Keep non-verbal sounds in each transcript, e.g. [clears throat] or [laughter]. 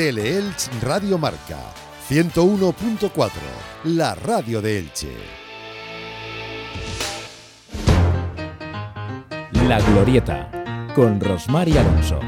Teleelch Radio Marca 101.4, la radio de Elche. La Glorieta, con Rosmar Alonso.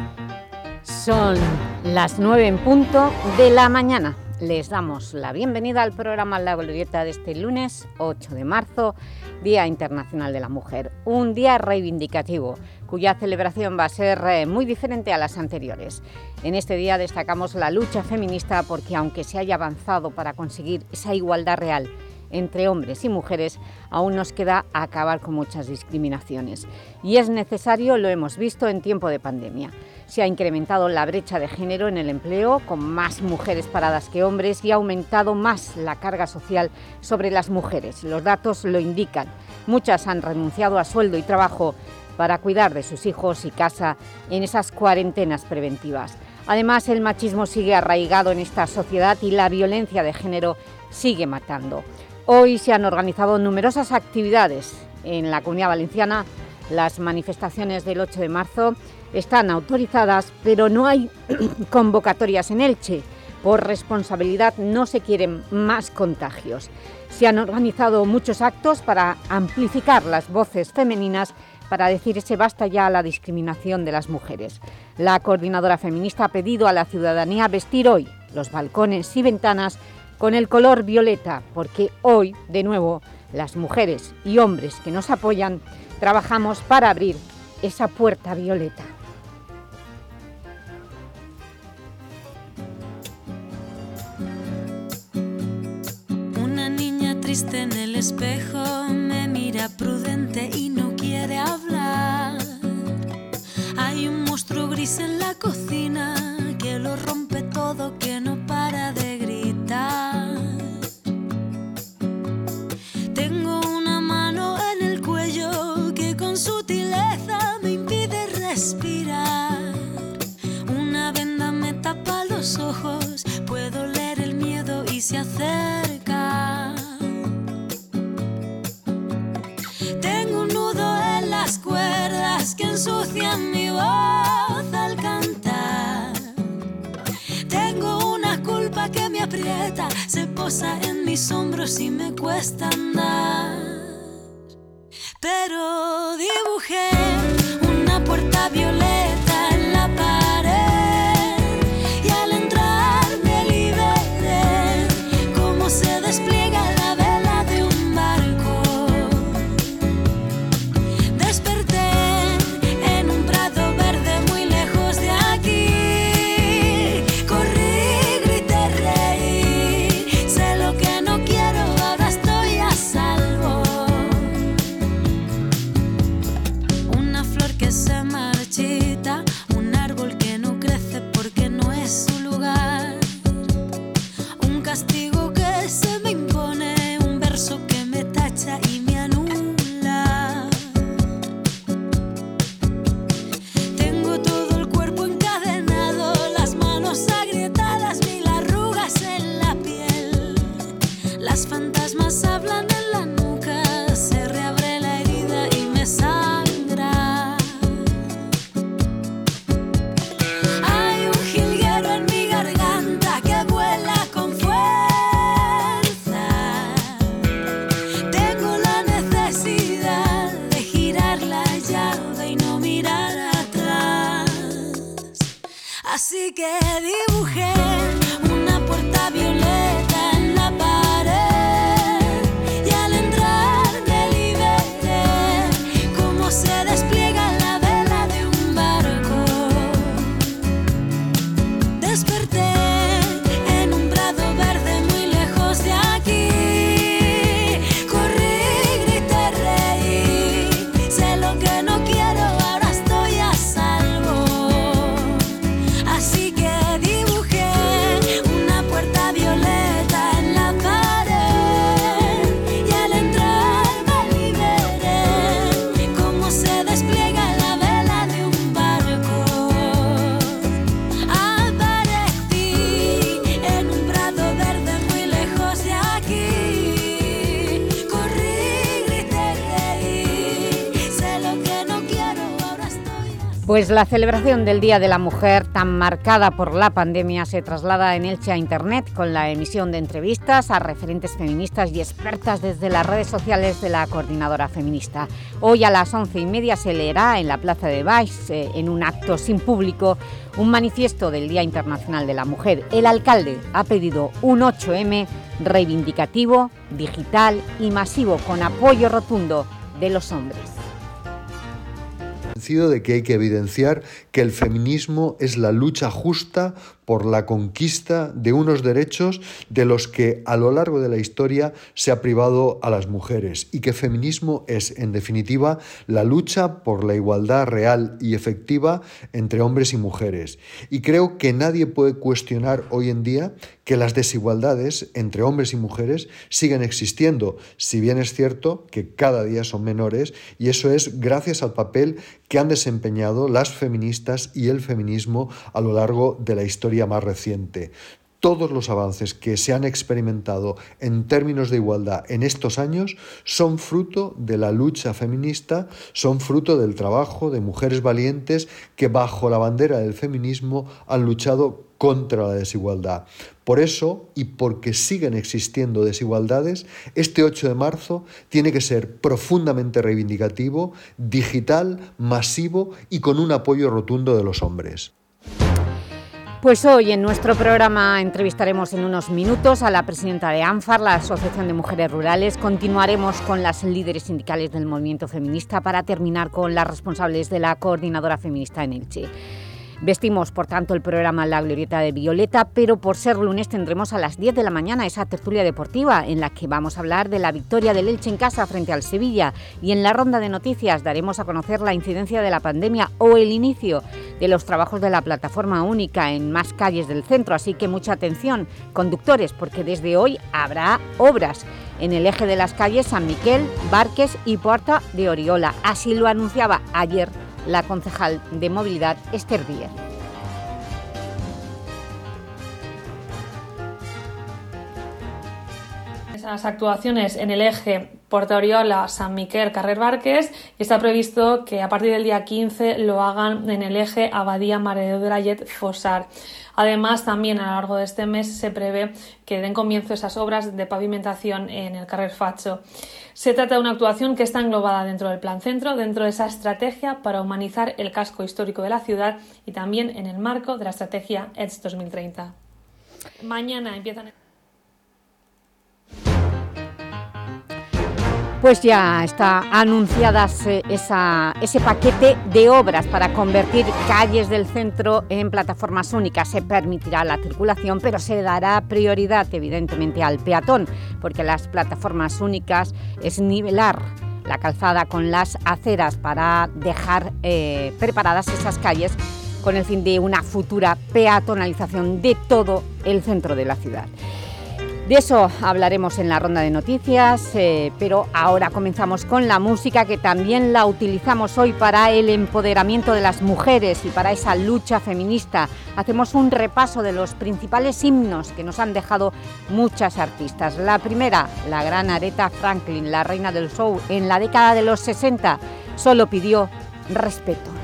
Son las nueve en punto de la mañana. Les damos la bienvenida al programa La Glorieta de este lunes 8 de marzo, Día Internacional de la Mujer. Un día reivindicativo, cuya celebración va a ser eh, muy diferente a las anteriores. En este día destacamos la lucha feminista porque aunque se haya avanzado para conseguir esa igualdad real entre hombres y mujeres, aún nos queda acabar con muchas discriminaciones. Y es necesario, lo hemos visto en tiempo de pandemia. Se ha incrementado la brecha de género en el empleo, con más mujeres paradas que hombres, y ha aumentado más la carga social sobre las mujeres. Los datos lo indican. Muchas han renunciado a sueldo y trabajo para cuidar de sus hijos y casa en esas cuarentenas preventivas. Además, el machismo sigue arraigado en esta sociedad y la violencia de género sigue matando. Hoy se han organizado numerosas actividades en la Comunidad Valenciana. Las manifestaciones del 8 de marzo están autorizadas, pero no hay [clears throat] convocatorias en Elche. Por responsabilidad no se quieren más contagios. Se han organizado muchos actos para amplificar las voces femeninas para decir ese basta ya a la discriminación de las mujeres. La coordinadora feminista ha pedido a la ciudadanía vestir hoy los balcones y ventanas con el color violeta, porque hoy, de nuevo, las mujeres y hombres que nos apoyan, trabajamos para abrir esa puerta violeta. Una niña triste en el espejo me mira prudente y no quiere hablar. Hay un monstruo gris en la cocina que lo rompe todo, que no para de gritar. Tengo una mano en el cuello que con sutileza me impide respirar. Una venda me tapa los ojos, puedo leer el miedo y se acerca. Las cuerdas que ensucian mi voz al cantar. Tengo una culpa que me aprieta, se posa en mis hombros y me cuesta andar. Pero dibujé una puerta violeta la celebración del Día de la Mujer, tan marcada por la pandemia, se traslada en Elche a Internet con la emisión de entrevistas a referentes feministas y expertas desde las redes sociales de la Coordinadora Feminista. Hoy a las once y media se leerá en la Plaza de Baix, eh, en un acto sin público, un manifiesto del Día Internacional de la Mujer. El alcalde ha pedido un 8M reivindicativo, digital y masivo, con apoyo rotundo de los hombres de que hay que evidenciar que el feminismo es la lucha justa por la conquista de unos derechos de los que a lo largo de la historia se ha privado a las mujeres y que feminismo es, en definitiva, la lucha por la igualdad real y efectiva entre hombres y mujeres. Y creo que nadie puede cuestionar hoy en día que las desigualdades entre hombres y mujeres siguen existiendo, si bien es cierto que cada día son menores y eso es gracias al papel que han desempeñado las feministas y el feminismo a lo largo de la historia más reciente. Todos los avances que se han experimentado en términos de igualdad en estos años son fruto de la lucha feminista, son fruto del trabajo de mujeres valientes que bajo la bandera del feminismo han luchado contra la desigualdad. Por eso, y porque siguen existiendo desigualdades, este 8 de marzo tiene que ser profundamente reivindicativo, digital, masivo y con un apoyo rotundo de los hombres. Pues hoy en nuestro programa entrevistaremos en unos minutos a la presidenta de ANFAR, la Asociación de Mujeres Rurales. Continuaremos con las líderes sindicales del movimiento feminista para terminar con las responsables de la coordinadora feminista en Elche. Vestimos, por tanto, el programa La Glorieta de Violeta, pero por ser lunes tendremos a las 10 de la mañana esa tertulia deportiva en la que vamos a hablar de la victoria del Elche en casa frente al Sevilla y en la ronda de noticias daremos a conocer la incidencia de la pandemia o el inicio de los trabajos de la plataforma única en más calles del centro, así que mucha atención, conductores, porque desde hoy habrá obras en el eje de las calles San Miquel, Barques y Puerta de Oriola. Así lo anunciaba ayer la concejal de Movilidad Esther Díez. Las actuaciones en el eje Puerto Oriola, San Miquel, Carrer Barques y está previsto que a partir del día 15 lo hagan en el eje Abadía Mare de Durayet Fosar. Además, también a lo largo de este mes se prevé que den comienzo esas obras de pavimentación en el Carrer Facho. Se trata de una actuación que está englobada dentro del Plan Centro, dentro de esa estrategia para humanizar el casco histórico de la ciudad y también en el marco de la estrategia EDS 2030. Mañana empiezan. Pues ya está anunciada ese paquete de obras para convertir calles del centro en plataformas únicas. Se permitirá la circulación, pero se dará prioridad evidentemente al peatón, porque las plataformas únicas es nivelar la calzada con las aceras para dejar eh, preparadas esas calles con el fin de una futura peatonalización de todo el centro de la ciudad. De eso hablaremos en la ronda de noticias, eh, pero ahora comenzamos con la música que también la utilizamos hoy para el empoderamiento de las mujeres y para esa lucha feminista. Hacemos un repaso de los principales himnos que nos han dejado muchas artistas. La primera, la gran Aretha Franklin, la reina del show, en la década de los 60, solo pidió respeto.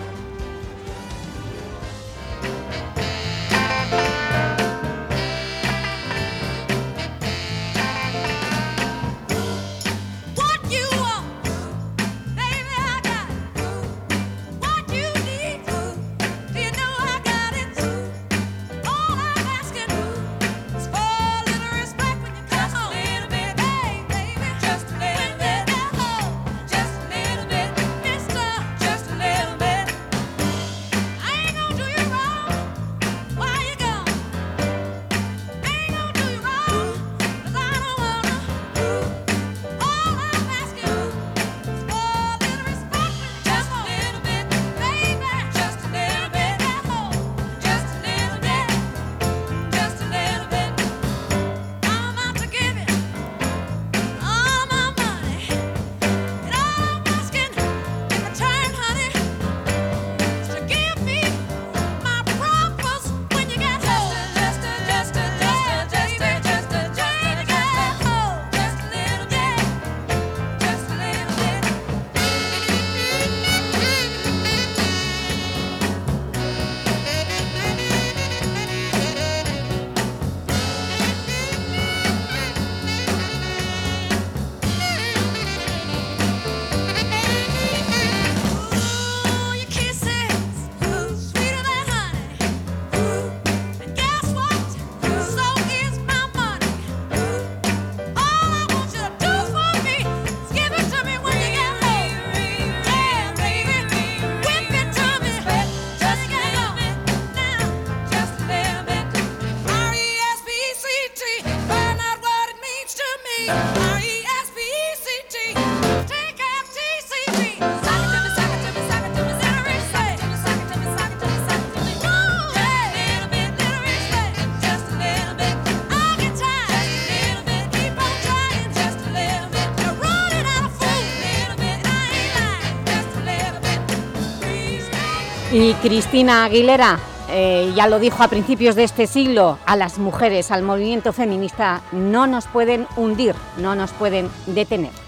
Y Cristina Aguilera eh, ya lo dijo a principios de este siglo, a las mujeres, al movimiento feminista, no nos pueden hundir, no nos pueden detener.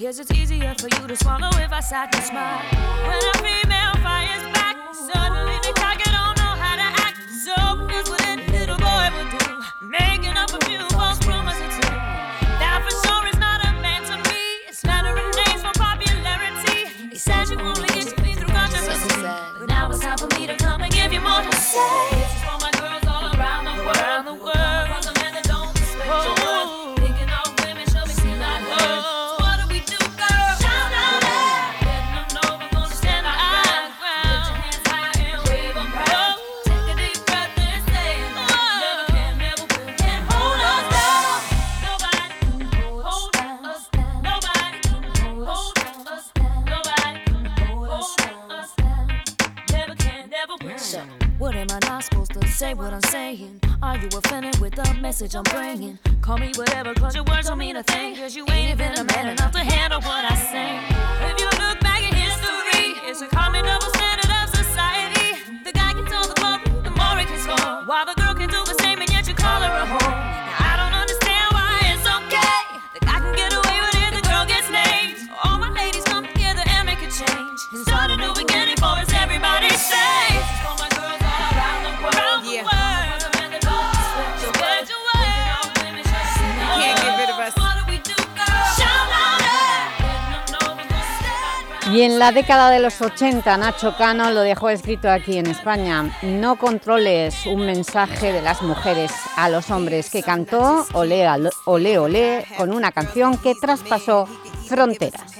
Guess it's easier for you to swallow if I sat and smile. When I feel La década de los 80, Nacho Cano lo dejó escrito aquí en España. No controles un mensaje de las mujeres a los hombres que cantó Olé Olé, olé con una canción que traspasó fronteras.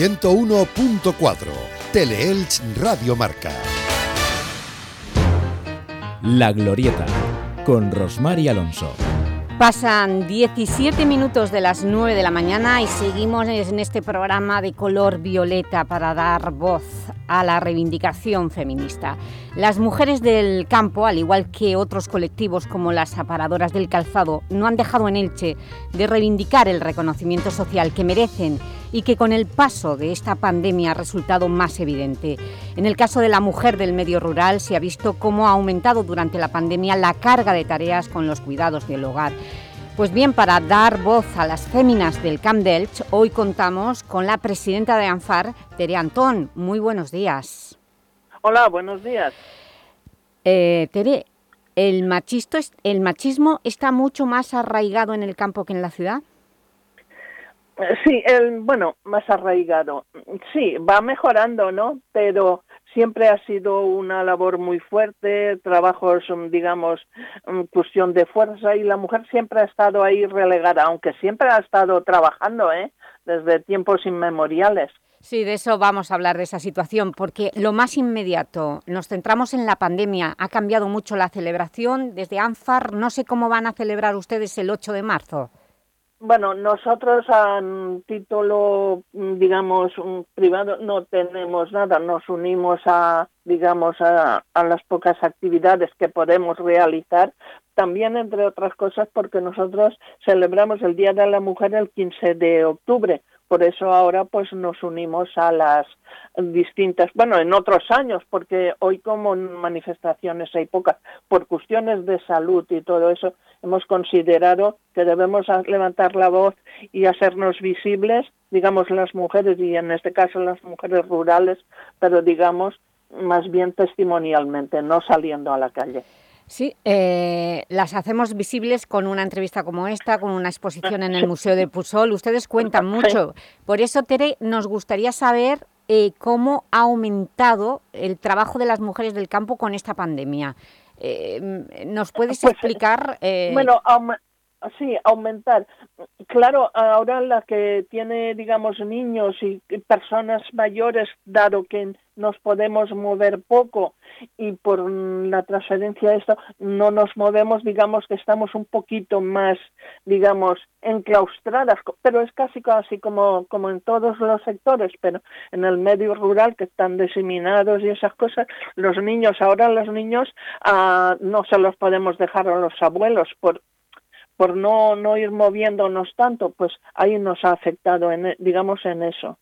101.4 Teleelch Radio Marca. La Glorieta con Rosmar y Alonso. Pasan 17 minutos de las 9 de la mañana y seguimos en este programa de color violeta para dar voz a la reivindicación feminista. Las mujeres del campo, al igual que otros colectivos como las aparadoras del calzado, no han dejado en Elche de reivindicar el reconocimiento social que merecen y que con el paso de esta pandemia ha resultado más evidente. En el caso de la mujer del medio rural se ha visto cómo ha aumentado durante la pandemia la carga de tareas con los cuidados del hogar. Pues bien, para dar voz a las féminas del Camp Delch, hoy contamos con la presidenta de ANFAR, Tere Antón. Muy buenos días. Hola, buenos días. Eh, Tere, ¿el, machisto, ¿el machismo está mucho más arraigado en el campo que en la ciudad? Sí, el, bueno, más arraigado. Sí, va mejorando, ¿no? Pero siempre ha sido una labor muy fuerte, trabajos, digamos, cuestión de fuerza y la mujer siempre ha estado ahí relegada, aunque siempre ha estado trabajando, ¿eh? Desde tiempos inmemoriales. Sí, de eso vamos a hablar, de esa situación, porque lo más inmediato, nos centramos en la pandemia, ha cambiado mucho la celebración desde ANFAR, no sé cómo van a celebrar ustedes el 8 de marzo. Bueno, nosotros a título, digamos, privado no tenemos nada. Nos unimos a, digamos, a, a, las pocas actividades que podemos realizar. También, entre otras cosas, porque nosotros celebramos el Día de la Mujer el 15 de octubre. Por eso ahora pues nos unimos a las distintas, bueno, en otros años, porque hoy como manifestaciones hay pocas, por cuestiones de salud y todo eso, hemos considerado que debemos levantar la voz y hacernos visibles, digamos las mujeres y en este caso las mujeres rurales, pero digamos más bien testimonialmente, no saliendo a la calle. Sí, eh, las hacemos visibles con una entrevista como esta, con una exposición en el Museo de Pusol. Ustedes cuentan mucho. Por eso, Tere, nos gustaría saber eh, cómo ha aumentado el trabajo de las mujeres del campo con esta pandemia. Eh, ¿Nos puedes Pues, explicar? eh, Bueno, sí, aumentar. Claro, ahora la que tiene, digamos, niños y personas mayores, dado que nos podemos mover poco y por mm, la transferencia de esto no nos movemos, digamos que estamos un poquito más, digamos, enclaustradas, pero es casi casi como, como en todos los sectores, pero en el medio rural que están diseminados y esas cosas, los niños, ahora los niños ah, no se los podemos dejar a los abuelos por por no, no ir moviéndonos tanto, pues ahí nos ha afectado, en, e- digamos, en eso.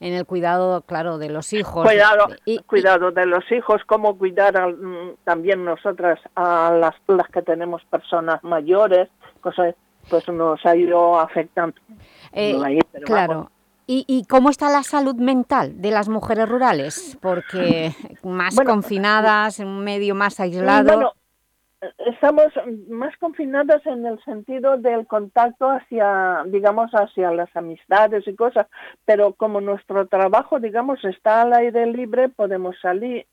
En el cuidado, claro, de los hijos. Cuidado, Y- y- cuidado de los hijos, cómo cuidar al- mm, también nosotras a las, las que tenemos personas mayores, cosas, pues nos ha ido afectando. Eh, claro. vamos. ¿Y, ¿Y cómo está la salud mental de las mujeres rurales? Porque [laughs] más Bueno, confinadas, en un medio más aislado... Bueno, eh, estamos más confinadas en el sentido del contacto hacia, digamos, hacia las amistades y cosas, pero como nuestro trabajo, digamos, está al aire libre, podemos salir.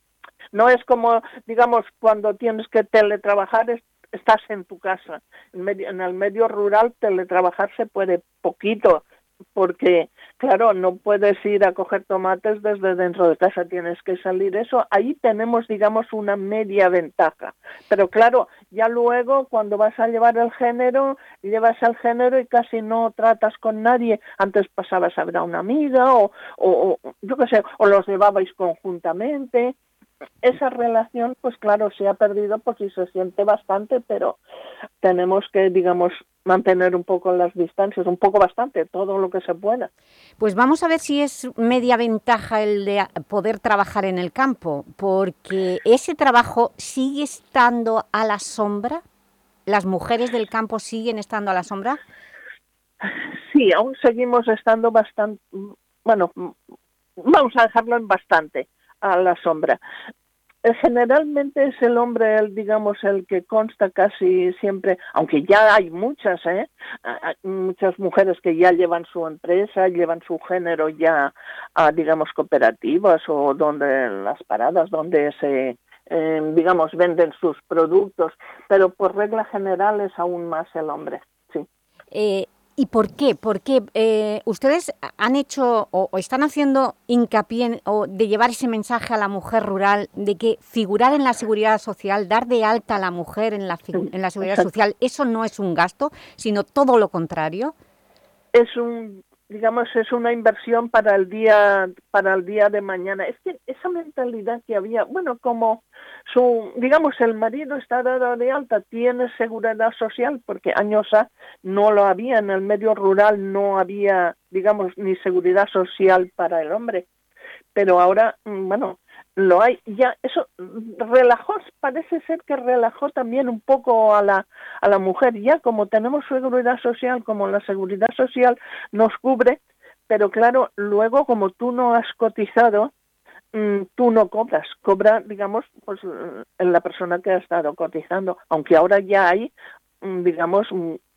No es como, digamos, cuando tienes que teletrabajar, es- estás en tu casa. En, en el medio rural, teletrabajar se puede poquito, porque, claro, no puedes ir a coger tomates desde dentro de casa, tienes que salir eso. Ahí tenemos, digamos, una media ventaja. Pero claro, ya luego cuando vas a llevar el género, llevas el género y casi no tratas con nadie. Antes pasabas a ver a una amiga o, o, o yo qué sé, o los llevabais conjuntamente. Esa relación, pues claro, se ha perdido porque se siente bastante, pero tenemos que, digamos, mantener un poco las distancias, un poco bastante, todo lo que se pueda. Pues vamos a ver si es media ventaja el de poder trabajar en el campo, porque ese trabajo sigue estando a la sombra. ¿Las mujeres del campo siguen estando a la sombra? Sí, aún seguimos estando bastante, bueno, vamos a dejarlo en bastante a la sombra. Eh, Generalmente es el hombre, el, digamos, el que consta casi siempre, aunque ya hay muchas, ¿eh? Ah, muchas mujeres que ya llevan su empresa, llevan su género ya a, digamos, cooperativas o donde las paradas, donde se, eh, digamos, venden sus productos, pero por regla general es aún más el hombre, sí. Eh, ¿Y por qué? Porque eh, ustedes han hecho o, están haciendo hincapié o de llevar ese mensaje a la mujer rural de que figurar en la seguridad social, dar de alta a la mujer en la, en la seguridad social, eso no es un gasto, sino todo lo contrario. Es un digamos es una inversión para el día para el día de mañana. Es que esa mentalidad que había bueno como su digamos el marido está dado de alta tiene seguridad social porque años a no lo había en el medio rural no había digamos ni seguridad social para el hombre. Pero ahora mm, bueno lo hay. Ya eso relajó parece ser que relajó también un poco a la a la mujer. Ya como tenemos seguridad social como la seguridad social nos cubre pero claro luego como tú no has cotizado mm, tú no cobras. Cobra digamos pues la persona que ha estado cotizando. Aunque ahora ya hay mm, digamos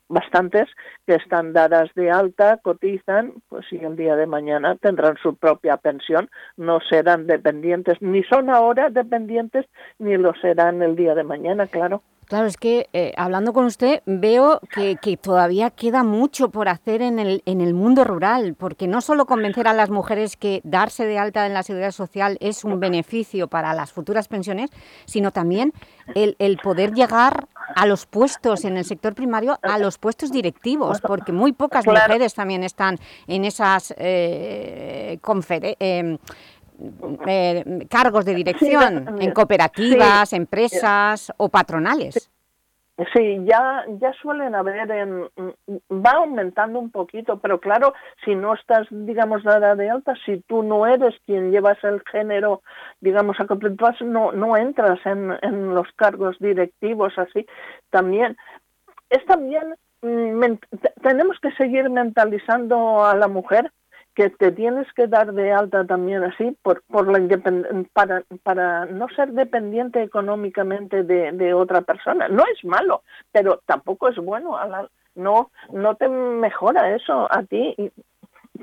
bastantes que están dadas de alta, cotizan, pues y el día de mañana tendrán su propia pensión, no serán dependientes, ni son ahora dependientes, ni lo serán el día de mañana, claro. Claro, es que eh, hablando con usted veo que, todavía queda mucho por hacer en el, en el mundo rural, porque no solo convencer a las mujeres que darse de alta en la seguridad social es un beneficio para las futuras pensiones, sino también el, poder llegar a los puestos en el sector primario, a los puestos directivos, porque muy pocas mujeres también están en esas eh, eh eh, cargos de dirección en cooperativas, empresas o patronales. Sí, ya, ya suelen haber, en, va aumentando un poquito, pero claro, si no estás, digamos, nada de alta, si tú no eres quien llevas el género, digamos, a no, no entras en, en los cargos directivos así, también. Es también, mm, tenemos que seguir mentalizando a la mujer que te tienes que dar de alta también así por, por la para, para no ser dependiente económicamente de, otra persona. No es malo, pero tampoco es bueno. no, no te mejora eso a ti.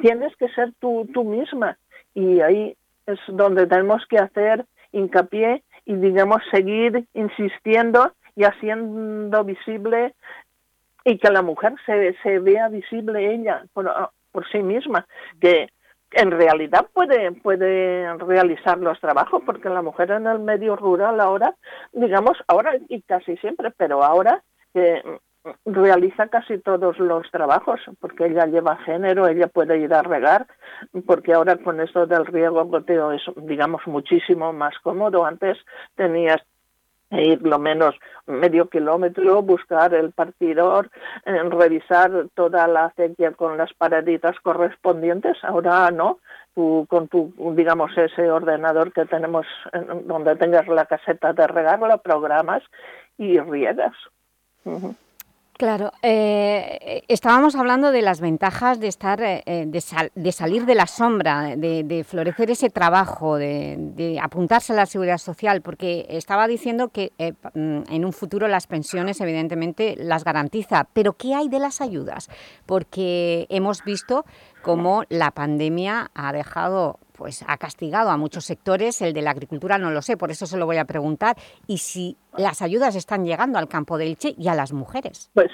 Tienes que ser tú, tú misma. Y ahí es donde tenemos que hacer hincapié y, digamos, seguir insistiendo y haciendo visible y que la mujer se, se vea visible ella por sí misma, que en realidad puede, puede realizar los trabajos, porque la mujer en el medio rural ahora, digamos, ahora y casi siempre, pero ahora que realiza casi todos los trabajos, porque ella lleva género, ella puede ir a regar, porque ahora con esto del riego goteo es, digamos, muchísimo más cómodo. Antes tenías ir lo menos medio kilómetro, buscar el partidor, revisar toda la acequia con las pareditas correspondientes. Ahora no, tú con tu, digamos, ese ordenador que tenemos donde tengas la caseta de regar, lo programas y riegas. Claro, eh, estábamos hablando de las ventajas de estar, eh, eh, de, salir de la sombra, de, florecer ese trabajo, de, apuntarse a la seguridad social, porque estaba diciendo que mm, en un futuro las pensiones evidentemente las garantiza, pero ¿qué hay de las ayudas? Porque hemos visto cómo la pandemia ha dejado pues ha castigado a muchos sectores, el de la agricultura no lo sé, por eso se lo voy a preguntar, y si las ayudas están llegando al campo de Elche y a las mujeres. Pues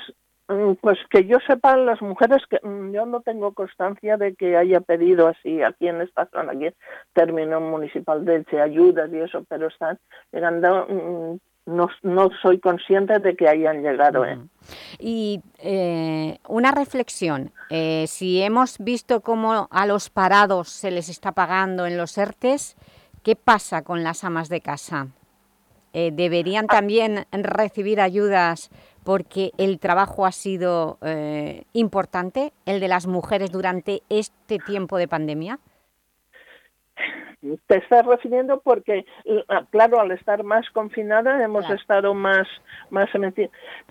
mm, pues que yo sepa, las mujeres, que mm, yo no tengo constancia de que haya pedido así aquí en esta zona, aquí en término municipal de Elche, ayudas y eso, pero están llegando no, no soy consciente de que hayan llegado. ¿eh? Y eh, una reflexión, eh, si hemos visto cómo a los parados se les está pagando en los ERTES, ¿qué pasa con las amas de casa? ¿Deberían ah. también recibir ayudas porque el trabajo ha sido importante, el de las mujeres durante este tiempo de pandemia? Te estás refiriendo porque, ah, claro, al estar más confinada hemos estado más, más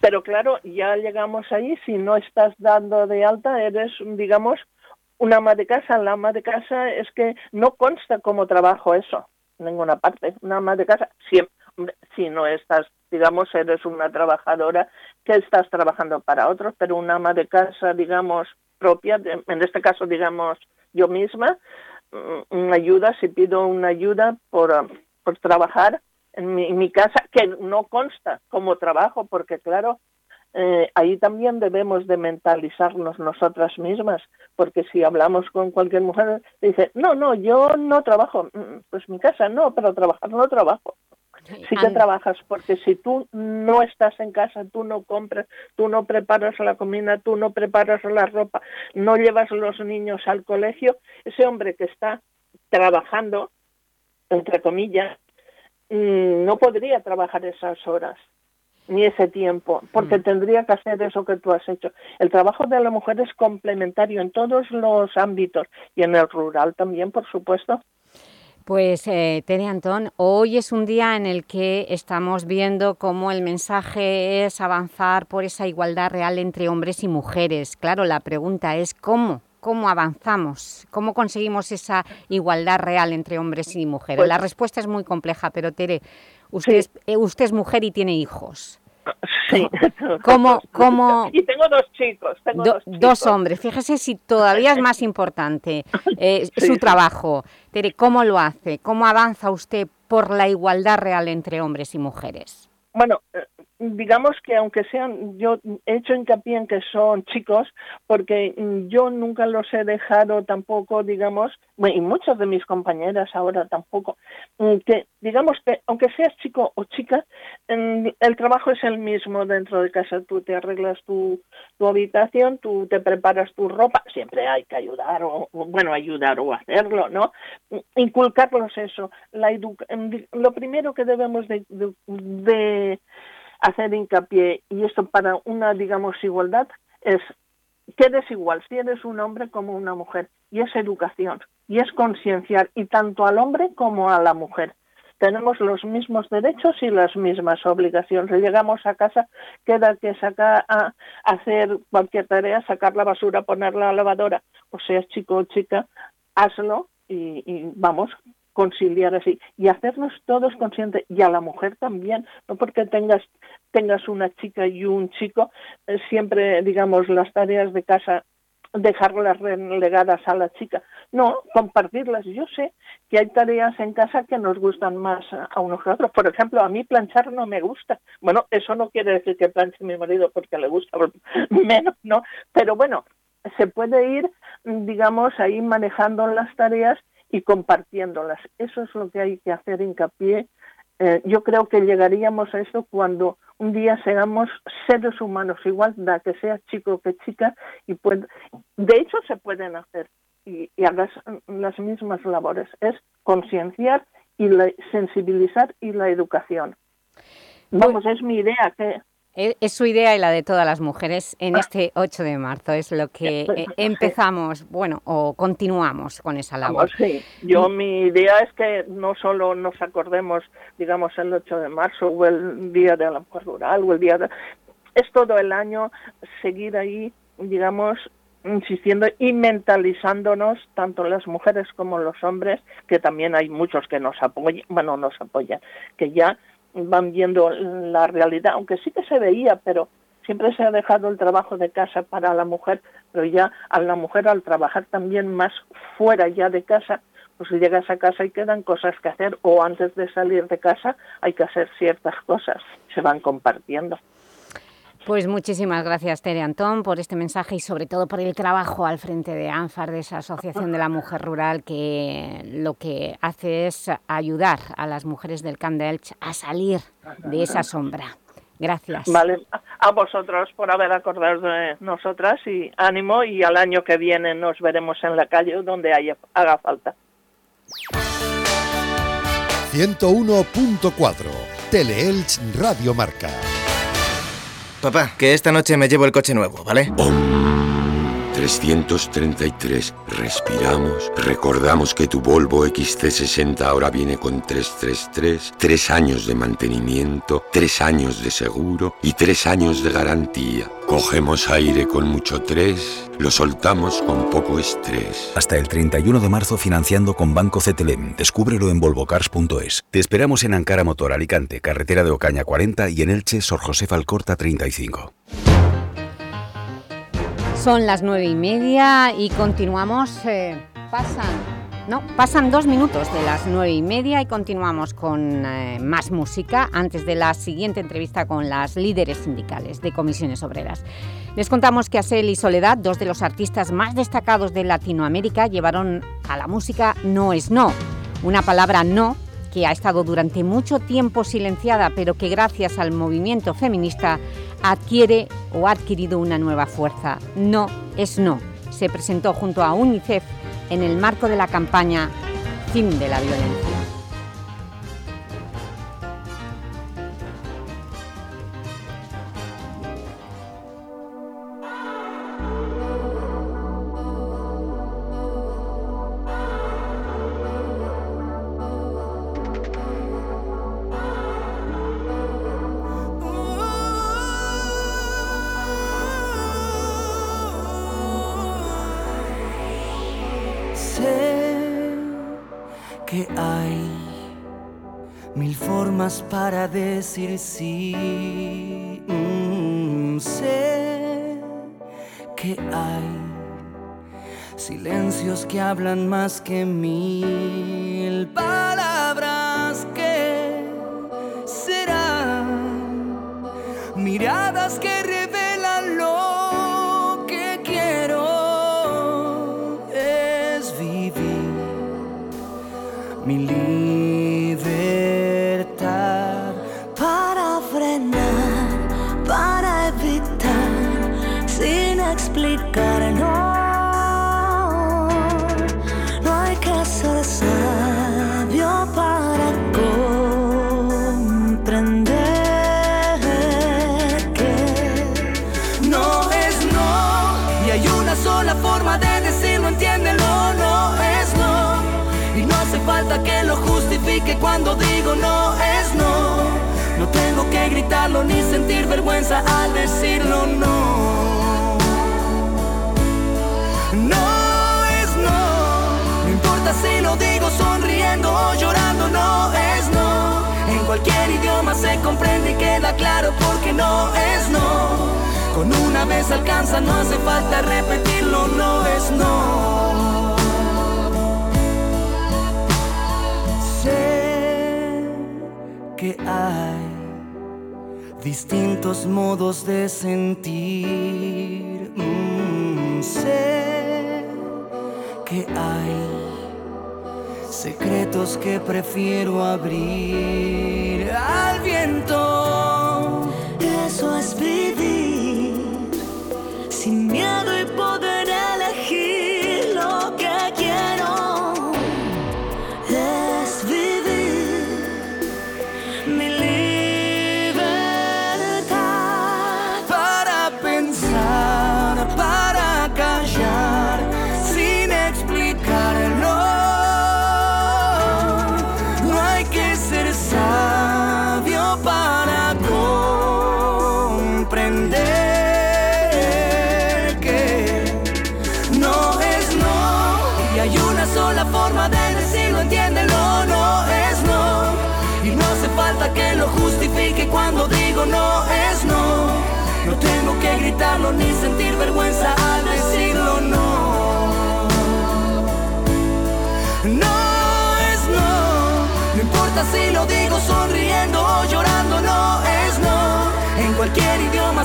Pero claro, ya llegamos ahí, si no estás dando de alta, eres, digamos, una ama de casa. La ama de casa es que no consta como trabajo eso, en ninguna parte. Una ama de casa, siempre, si no estás, digamos, eres una trabajadora que estás trabajando para otros, pero una ama de casa, digamos, propia, en este caso, digamos, yo misma, una ayuda, si pido una ayuda por, um, por trabajar en mi, casa, que no consta como trabajo, porque claro, eh, ahí también debemos de mentalizarnos nosotras mismas, porque si hablamos con cualquier mujer, dice, no, no, yo no trabajo, mm, pues mi casa no, pero trabajar no trabajo. Sí que trabajas, porque si tú no estás en casa, tú no compras, tú no preparas la comida, tú no preparas la ropa, no llevas los niños al colegio, ese hombre que está trabajando, entre comillas, mm, no podría trabajar esas horas ni ese tiempo, porque mm. tendría que hacer eso que tú has hecho. El trabajo de la mujer es complementario en todos los ámbitos y en el rural también, por supuesto. Pues, eh, Tere Antón, hoy es un día en el que estamos viendo cómo el mensaje es avanzar por esa igualdad real entre hombres y mujeres. Claro, la pregunta es ¿cómo? ¿Cómo avanzamos? ¿Cómo conseguimos esa igualdad real entre hombres y mujeres? Pues la respuesta es muy compleja, pero Tere, usted, es, eh, usted es mujer y tiene hijos. Sí. [laughs] ¿Cómo, cómo... Y tengo dos chicos. Tengo dos, hombres. Fíjese si todavía es más importante [laughs] eh, su trabajo. Tere, ¿cómo lo hace? ¿Cómo avanza usted por la igualdad real entre hombres y mujeres? Bueno, digamos que aunque sean, yo he hecho hincapié en que son chicos, porque yo nunca los he dejado tampoco, digamos, y muchas de mis compañeras ahora tampoco, mm, que digamos que aunque seas chico o chica, mm, el trabajo es el mismo dentro de casa. Tú te arreglas tu, tu habitación, tú te preparas tu ropa, siempre hay que ayudar, o, bueno, ayudar o hacerlo, ¿no? Inculcarlos eso. La lo primero que debemos de, de hacer hincapié, y esto para una, digamos, igualdad, es que eres igual si eres un hombre como una mujer, y es educación, y es concienciar, y tanto al hombre como a la mujer. Tenemos los mismos derechos y las mismas obligaciones. Llegamos a casa, queda que sacar a hacer cualquier tarea, sacar la basura, poner la lavadora, o sea, chico o chica, hazlo y, y vamos, conciliar así y hacernos todos conscientes y a la mujer también, no porque tengas tengas una chica y un chico, eh, siempre digamos las tareas de casa dejarlas relegadas a la chica. No, compartirlas. Yo sé que hay tareas en casa que nos gustan más a unos que a otros. Por ejemplo, a mí planchar no me gusta. Bueno, eso no quiere decir que planche mi marido porque le gusta [laughs] menos, ¿no? Pero bueno, se puede ir, digamos, ahí manejando las tareas y compartiéndolas. Eso es lo que hay que hacer hincapié. Eh, yo creo que llegaríamos a eso cuando un día seamos seres humanos, igual da que sea chico que chica, y de hecho se pueden hacer y, y hagas las mismas labores. Es concienciar y sensibilizar y la educación. Vamos, es mi idea, que es su idea y la de todas las mujeres en ah. este 8 de marzo, es lo que [laughs] eh, empezamos, bueno, o continuamos con esa labor. Sí, yo mi idea es que no solo nos acordemos, digamos, el 8 de marzo o el Día de la Mujer Rural o el Día de... Es todo el año seguir ahí, digamos, insistiendo y mentalizándonos, tanto las mujeres como los hombres, que también hay muchos que nos apoyan, bueno, nos apoyan, que ya van viendo la realidad, aunque sí que se veía, pero siempre se ha dejado el trabajo de casa para la mujer, pero ya a la mujer al trabajar también más fuera ya de casa, pues llegas a casa y quedan cosas que hacer o antes de salir de casa hay que hacer ciertas cosas, se van compartiendo. Pues muchísimas gracias, Tere Antón, por este mensaje y sobre todo por el trabajo al frente de ANFAR, de esa Asociación de la Mujer Rural, que lo que hace es ayudar a las mujeres del Camp de Elche a salir de esa sombra. Gracias. Vale, a vosotros por haber acordado de nosotras y ánimo y al año que viene nos veremos en la calle donde haya, haga falta. 101.4 Teleelch Radio Marca Papá, que esta noche me llevo el coche nuevo, ¿vale? 333. Respiramos. Recordamos que tu Volvo XC60 ahora viene con 333, 3 años de mantenimiento, 3 años de seguro y 3 años de garantía. Cogemos aire con mucho 3, lo soltamos con poco estrés. Hasta el 31 de marzo financiando con Banco CTLM. Descúbrelo en volvocars.es. Te esperamos en Ankara Motor Alicante, carretera de Ocaña 40 y en Elche, Sor José Falcorta 35. Son las nueve y media y continuamos. Eh, pasan No, pasan dos minutos de las nueve y media y continuamos con eh, más música antes de la siguiente entrevista con las líderes sindicales de comisiones obreras. Les contamos que Asel y Soledad, dos de los artistas más destacados de Latinoamérica, llevaron a la música No es No, una palabra no que ha estado durante mucho tiempo silenciada, pero que gracias al movimiento feminista adquiere o ha adquirido una nueva fuerza. No es no. Se presentó junto a UNICEF en el marco de la campaña Fin de la Violencia. Para decir sí. Mm, sé que hay silencios que hablan más que mil palabras que serán miradas que vergüenza al decirlo no. No es no. No importa si lo digo sonriendo o llorando, no es no. En cualquier idioma se comprende y queda claro porque no es no. Con una vez alcanza, no hace falta repetirlo, no es no. que hay distintos modos de sentir. Mm, sé que hay secretos que prefiero abrir al viento.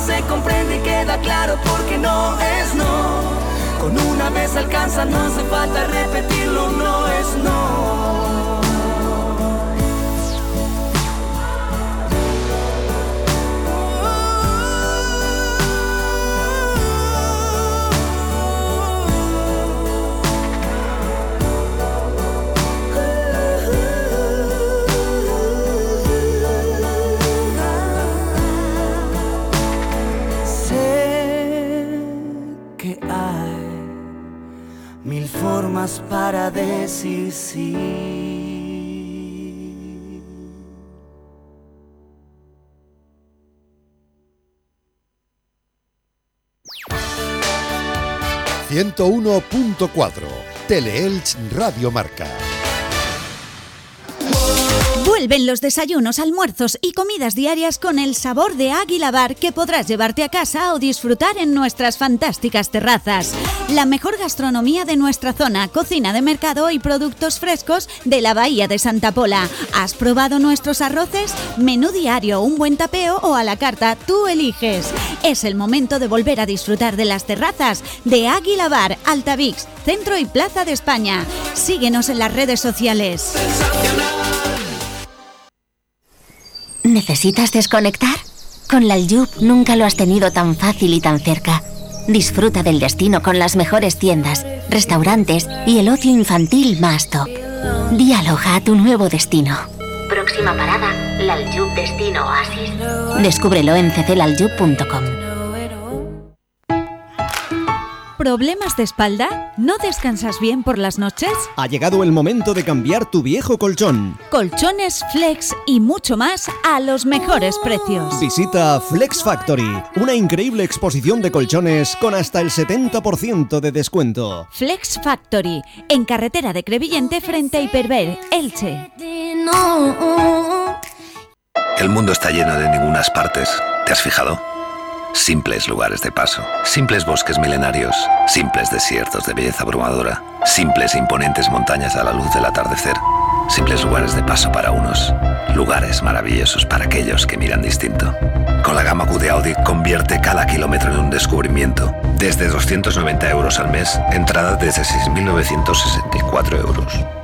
Se comprende y queda claro porque no es no. Con una vez alcanza, no hace falta repetirlo, no es no. Para decir sí. ...101.4... Teleelch Radio Marca. Vuelven los desayunos, almuerzos y comidas diarias con el sabor de Águila Bar que podrás llevarte a casa o disfrutar en nuestras fantásticas terrazas. La mejor gastronomía de nuestra zona, cocina de mercado y productos frescos de la Bahía de Santa Pola. ¿Has probado nuestros arroces? Menú diario, un buen tapeo o a la carta, tú eliges. Es el momento de volver a disfrutar de las terrazas de Águila Bar, Altavix, Centro y Plaza de España. Síguenos en las redes sociales. ¿Necesitas desconectar? Con la Aljub nunca lo has tenido tan fácil y tan cerca. Disfruta del destino con las mejores tiendas, restaurantes y el ocio infantil Masto. Dialoga a tu nuevo destino. Próxima parada, la Aljub Destino Oasis. Descúbrelo en cclaljub.com. ¿Problemas de espalda? ¿No descansas bien por las noches? Ha llegado el momento de cambiar tu viejo colchón. Colchones, flex y mucho más a los mejores precios. Visita Flex Factory, una increíble exposición de colchones con hasta el 70% de descuento. Flex Factory, en carretera de Crevillente frente a Hiperver, Elche. El mundo está lleno de ningunas partes. ¿Te has fijado? Simples lugares de paso, simples bosques milenarios, simples desiertos de belleza abrumadora, simples e imponentes montañas a la luz del atardecer, simples lugares de paso para unos, lugares maravillosos para aquellos que miran distinto. Con la gama Q de Audi convierte cada kilómetro en un descubrimiento. Desde 290 euros al mes, entrada desde 6.964 euros.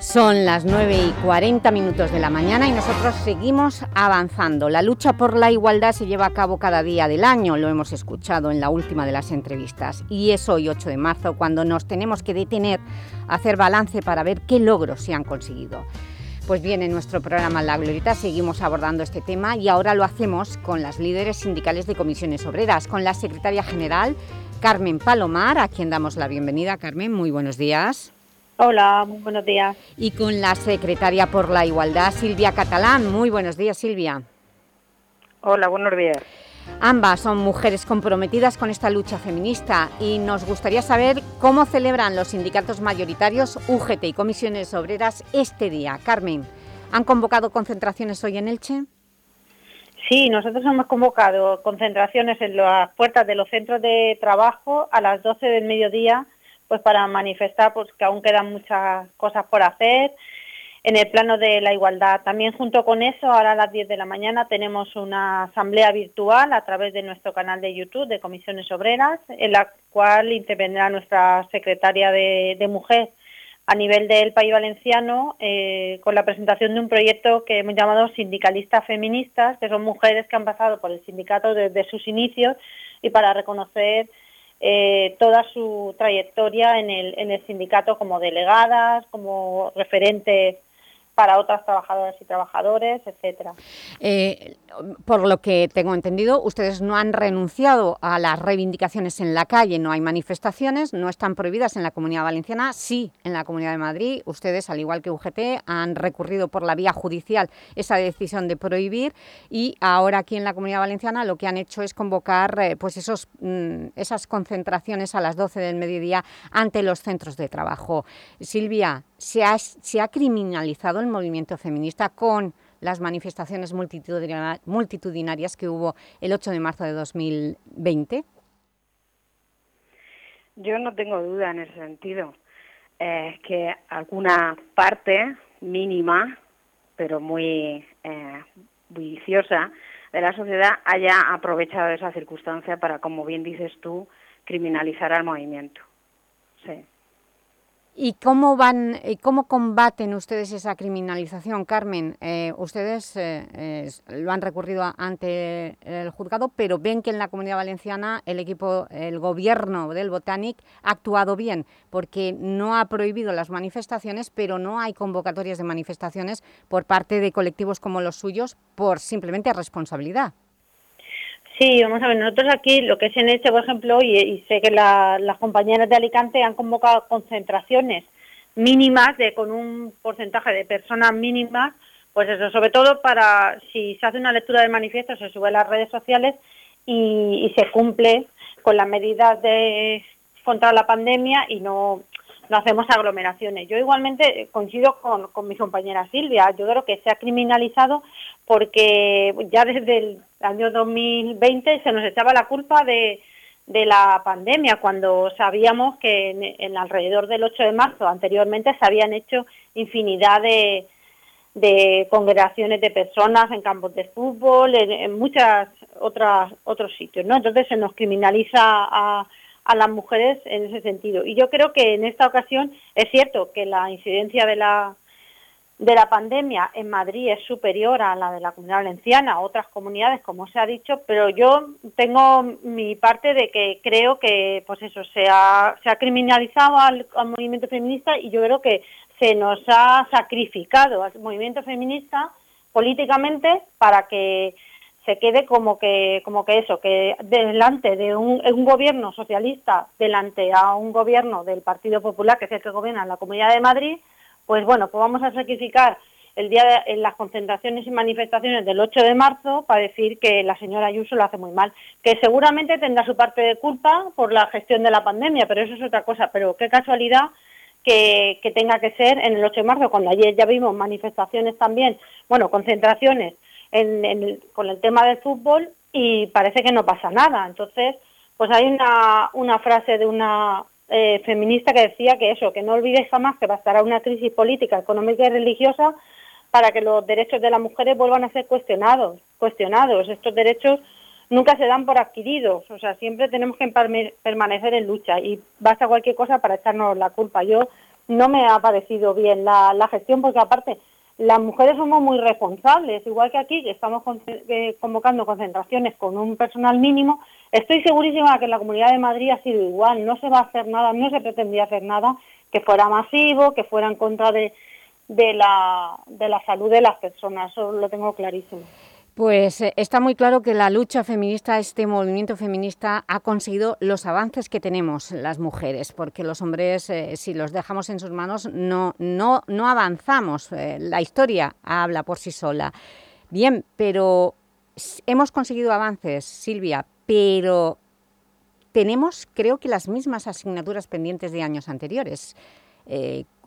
Son las 9 y 40 minutos de la mañana y nosotros seguimos avanzando. La lucha por la igualdad se lleva a cabo cada día del año, lo hemos escuchado en la última de las entrevistas. Y es hoy, 8 de marzo, cuando nos tenemos que detener a hacer balance para ver qué logros se han conseguido. Pues bien, en nuestro programa La Glorieta seguimos abordando este tema y ahora lo hacemos con las líderes sindicales de comisiones obreras, con la secretaria general Carmen Palomar, a quien damos la bienvenida. Carmen, muy buenos días. Hola, muy buenos días. Y con la secretaria por la Igualdad, Silvia Catalán. Muy buenos días, Silvia. Hola, buenos días. Ambas son mujeres comprometidas con esta lucha feminista y nos gustaría saber cómo celebran los sindicatos mayoritarios UGT y comisiones obreras este día. Carmen, ¿han convocado concentraciones hoy en Elche? Sí, nosotros hemos convocado concentraciones en las puertas de los centros de trabajo a las 12 del mediodía pues para manifestar pues que aún quedan muchas cosas por hacer en el plano de la igualdad. También junto con eso, ahora a las 10 de la mañana tenemos una asamblea virtual a través de nuestro canal de YouTube de Comisiones Obreras, en la cual intervendrá nuestra secretaria de, Mujer a nivel del País Valenciano eh, con la presentación de un proyecto que hemos llamado Sindicalistas Feministas, que son mujeres que han pasado por el sindicato desde sus inicios y para reconocer eh, toda su trayectoria en el, en el sindicato como delegadas, como referentes para otras trabajadoras y trabajadores, etcétera. Eh, por lo que tengo entendido, ustedes no han renunciado a las reivindicaciones en la calle, no hay manifestaciones, no están prohibidas en la Comunidad Valenciana, sí en la Comunidad de Madrid. Ustedes, al igual que UGT, han recurrido por la vía judicial esa decisión de prohibir y ahora aquí en la Comunidad Valenciana lo que han hecho es convocar eh, pues esos, mm, esas concentraciones a las 12 del mediodía ante los centros de trabajo. Silvia, ¿se ha, se ha criminalizado el movimiento feminista con las manifestaciones multitudinarias que hubo el 8 de marzo de 2020? Yo no tengo duda en ese sentido. Es que alguna parte mínima, pero muy, eh, viciosa, de la sociedad haya aprovechado esa circunstancia para, como bien dices tú, criminalizar al movimiento. Sí. ¿Y cómo, van, cómo combaten ustedes esa criminalización, Carmen? Eh, ustedes eh, lo han recurrido ante el juzgado, pero ven que en la Comunidad Valenciana el equipo, el gobierno del Botanic ha actuado bien, porque no ha prohibido las manifestaciones, pero no hay convocatorias de manifestaciones por parte de colectivos como los suyos por simplemente responsabilidad. Sí, vamos a ver, nosotros aquí lo que se han hecho, por ejemplo, y, sé que las compañeras de Alicante han convocado concentraciones mínimas, de con un porcentaje de personas mínimas, pues eso, sobre todo para, si se hace una lectura del manifiesto, se sube a las redes sociales y, se cumple con las medidas de contra la pandemia y no, no hacemos aglomeraciones. Yo igualmente coincido con, con mi compañera Silvia, yo creo que se ha criminalizado porque ya desde el año 2020 se nos echaba la culpa de, la pandemia, cuando sabíamos que en, alrededor del 8 de marzo anteriormente se habían hecho infinidad de, congregaciones de personas en campos de fútbol, en, en muchas otras otros sitios, ¿no? Entonces se nos criminaliza a, a las mujeres en ese sentido. Y yo creo que en esta ocasión es cierto que la incidencia de la de la pandemia en Madrid es superior a la de la comunidad valenciana, otras comunidades, como se ha dicho, pero yo tengo mi parte de que creo que, pues eso, se ha, se ha criminalizado al, movimiento feminista y yo creo que se nos ha sacrificado al movimiento feminista políticamente para que se quede como que, como que eso, que delante de un, un gobierno socialista, delante a un gobierno del Partido Popular, que es el que gobierna la Comunidad de Madrid, pues bueno, pues vamos a sacrificar el día en las concentraciones y manifestaciones del 8 de marzo para decir que la señora Ayuso lo hace muy mal, que seguramente tendrá su parte de culpa por la gestión de la pandemia, pero eso es otra cosa, pero qué casualidad que, tenga que ser en el 8 de marzo, cuando ayer ya vimos manifestaciones también, bueno, concentraciones con el tema del fútbol y parece que no pasa nada. Entonces, pues hay una, una frase de una eh, feminista que decía que eso, que no olvides jamás que bastará una crisis política, económica y religiosa para que los derechos de las mujeres vuelvan a ser cuestionados. cuestionados. Estos derechos nunca se dan por adquiridos, o sea, siempre tenemos que permanecer en lucha y basta cualquier cosa para echarnos la culpa. Yo no me ha parecido bien la, la gestión porque aparte las mujeres somos muy responsables, igual que aquí, que estamos eh, convocando concentraciones con un personal mínimo, estoy segurísima que en la Comunidad de Madrid ha sido igual, no se va a hacer nada, no se pretendía hacer nada que fuera masivo, que fuera en contra de, de, la, de la salud de las personas, eso lo tengo clarísimo. Pues eh, está muy claro que la lucha feminista, este movimiento feminista, ha conseguido los avances que tenemos las mujeres, porque los hombres, eh, si los dejamos en sus manos, no, no, no avanzamos. Eh, la historia habla por sí sola. Bien, pero hemos conseguido avances, Silvia, pero tenemos, creo que, las mismas asignaturas pendientes de años anteriores.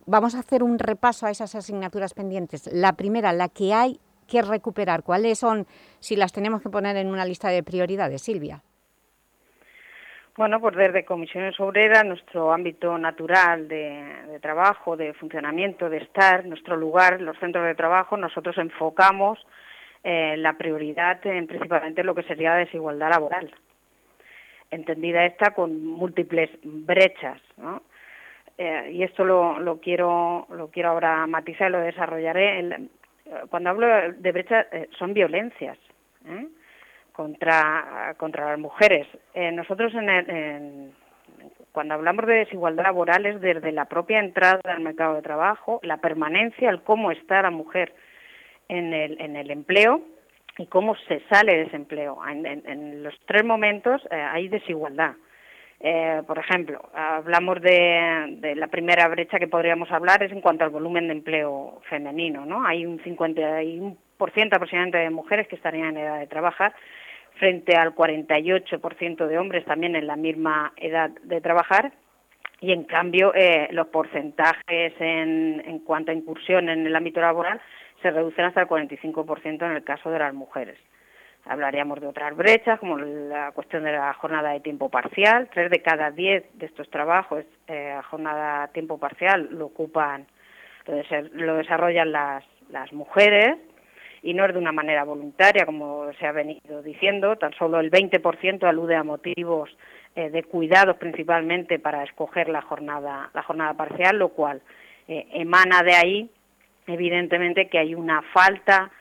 vamos a hacer un repaso a esas asignaturas pendientes. La primera, la que hay que recuperar? ¿Cuáles son, si las tenemos que poner en una lista de prioridades, Silvia? Bueno, pues desde Comisiones Obreras, nuestro ámbito natural de, trabajo, de funcionamiento, de estar, nuestro lugar, los centros de trabajo, nosotros enfocamos eh, la prioridad en principalmente lo que sería la desigualdad laboral, entendida esta con múltiples brechas, eh, y esto lo, lo, quiero lo quiero ahora matizar y lo desarrollaré cuando hablo de brecha, eh, son violencias ¿eh? contra, contra las mujeres. Eh, nosotros, en, cuando hablamos de desigualdad laboral, es desde la propia entrada al mercado de trabajo, la permanencia, el cómo está la mujer en el, en el empleo y cómo se sale de ese empleo. En, los tres momentos hay desigualdad. Eh, por ejemplo, hablamos de, la primera brecha que podríamos hablar es en cuanto al volumen de empleo femenino, ¿no? Hay un 51% aproximadamente de mujeres que estarían en edad de trabajar frente al 48% de hombres también en la misma edad de trabajar y en cambio eh, los porcentajes en, en cuanto a incursión en el ámbito laboral se reducen hasta el 45% en el caso de las mujeres. Hablaríamos de otras brechas, como la cuestión de la jornada de tiempo parcial. Tres de cada diez de estos trabajos eh, a jornada tiempo parcial lo ocupan, lo, desarrollan las, las mujeres y no es de una manera voluntaria, como se ha venido diciendo. Tan solo el 20% alude a motivos eh, de cuidados principalmente para escoger la jornada, la jornada parcial, lo cual eh, emana de ahí, evidentemente, que hay una falta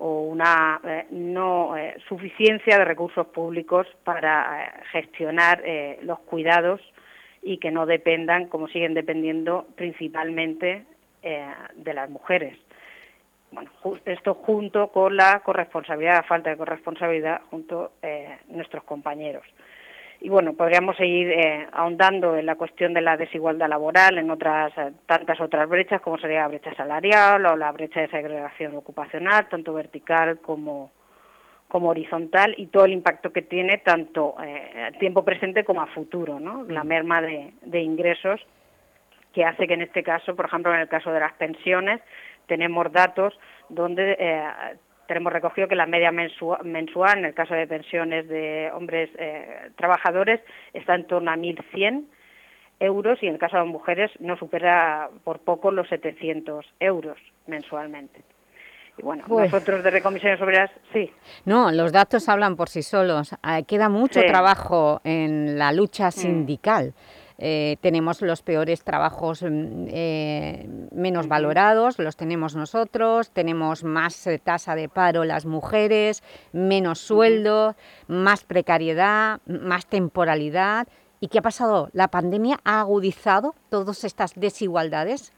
o una eh, no eh, suficiencia de recursos públicos para eh, gestionar los cuidados y que no dependan, como siguen dependiendo, principalmente de las mujeres. Bueno, esto junto con la corresponsabilidad, la falta de corresponsabilidad junto a nuestros compañeros. Y bueno, podríamos seguir eh, ahondando en la cuestión de la desigualdad laboral, en otras eh, tantas otras brechas, como sería la brecha salarial o la brecha de segregación ocupacional, tanto vertical como, como horizontal, y todo el impacto que tiene tanto eh, a tiempo presente como a futuro, ¿no? La merma de, de ingresos que hace que en este caso, por ejemplo, en el caso de las pensiones, tenemos datos donde tenemos recogido que la media mensual, en el caso de pensiones de hombres eh, trabajadores, está en torno a 1.100 euros y en el caso de mujeres no supera por poco los 700 euros mensualmente. Y bueno, nosotros de Recomisiones Obreras, sí. No, los datos hablan por sí solos. Ah, queda mucho trabajo en la lucha mm. Eh, tenemos los peores trabajos mm, eh, menos valorados, los tenemos nosotros, tenemos más eh, tasa de paro las mujeres, menos sueldo, más precariedad, más temporalidad. ¿Y qué ha pasado? ¿La pandemia ha agudizado todas estas desigualdades?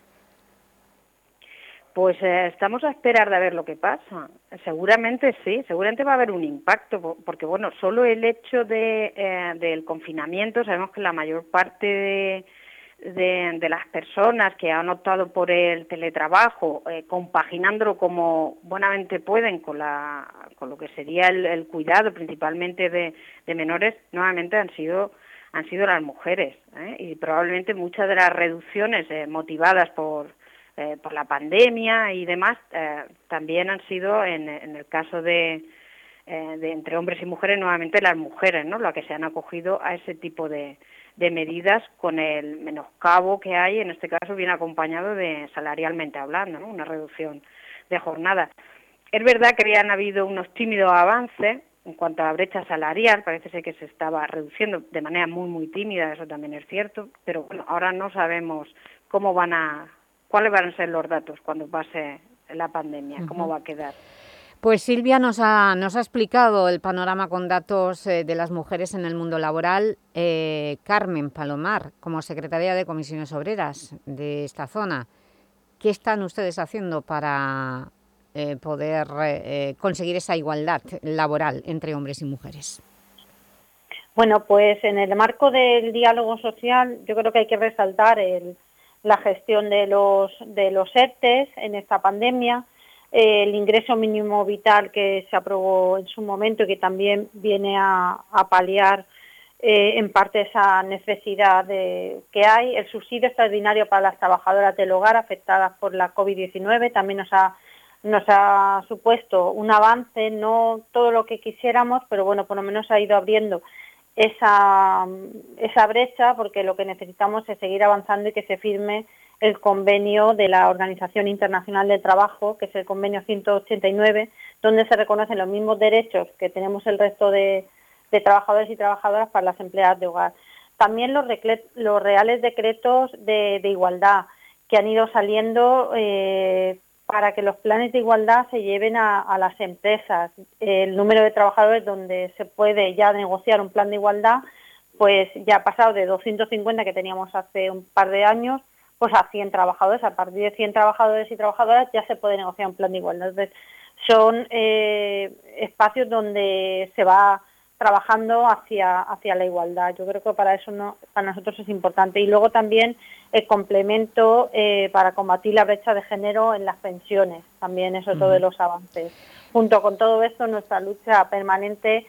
Pues eh, estamos a esperar de ver lo que pasa. Seguramente sí, seguramente va a haber un impacto, porque bueno, solo el hecho de, eh, del confinamiento, sabemos que la mayor parte de, las personas que han optado por el teletrabajo, eh, compaginándolo como buenamente pueden con, la, con lo que sería el, cuidado principalmente de, de, menores, nuevamente han sido han sido las mujeres y probablemente muchas de las reducciones motivadas por eh, por la pandemia y demás, eh, también han sido, en, el caso de, eh, de, entre hombres y mujeres, nuevamente las mujeres, ¿no? Las que se han acogido a ese tipo de, medidas con el menoscabo que hay, en este caso viene acompañado de salarialmente hablando, ¿no? Una reducción de jornada. Es verdad que habían habido unos tímidos avances en cuanto a la brecha salarial, parece ser que se estaba reduciendo de manera muy, muy tímida, eso también es cierto, pero bueno, ahora no sabemos cómo van a cuáles van a ser los datos cuando pase la pandemia, cómo va a quedar. Pues Silvia nos ha, nos ha explicado el panorama con datos eh, de las mujeres en el mundo laboral. Eh, Carmen Palomar, como secretaria de Comisiones Obreras de esta zona, ¿qué están ustedes haciendo para eh, poder conseguir esa igualdad laboral entre hombres y mujeres? Bueno, pues en el marco del diálogo social yo creo que hay que resaltar el la gestión de los, de los ERTES en esta pandemia, eh, el ingreso mínimo vital que se aprobó en su momento y que también viene a, paliar eh, en parte esa necesidad de, que hay, el subsidio extraordinario para las trabajadoras del hogar afectadas por la COVID-19 también nos ha, nos ha supuesto un avance, no todo lo que quisiéramos, pero bueno, por lo menos ha ido abriendo esa, brecha porque lo que necesitamos es seguir avanzando y que se firme el convenio de la Organización Internacional del Trabajo, que es el convenio 189, donde se reconocen los mismos derechos que tenemos el resto de, trabajadores y trabajadoras para las empleadas de hogar. También los, los reales decretos de, igualdad que han ido saliendo eh, para que los planes de igualdad se lleven a, las empresas. El número de trabajadores donde se puede ya negociar un plan de igualdad, pues ya ha pasado de 250 que teníamos hace un par de años, pues a 100 trabajadores. A partir de 100 trabajadores y trabajadoras ya se puede negociar un plan de igualdad. Entonces, son eh, espacios donde se va trabajando hacia, hacia la igualdad. Yo creo que para eso no, para nosotros es importante. Y luego también el complemento eh, para combatir la brecha de género en las pensiones, también eso todo de los avances. Junto con todo esto, nuestra lucha permanente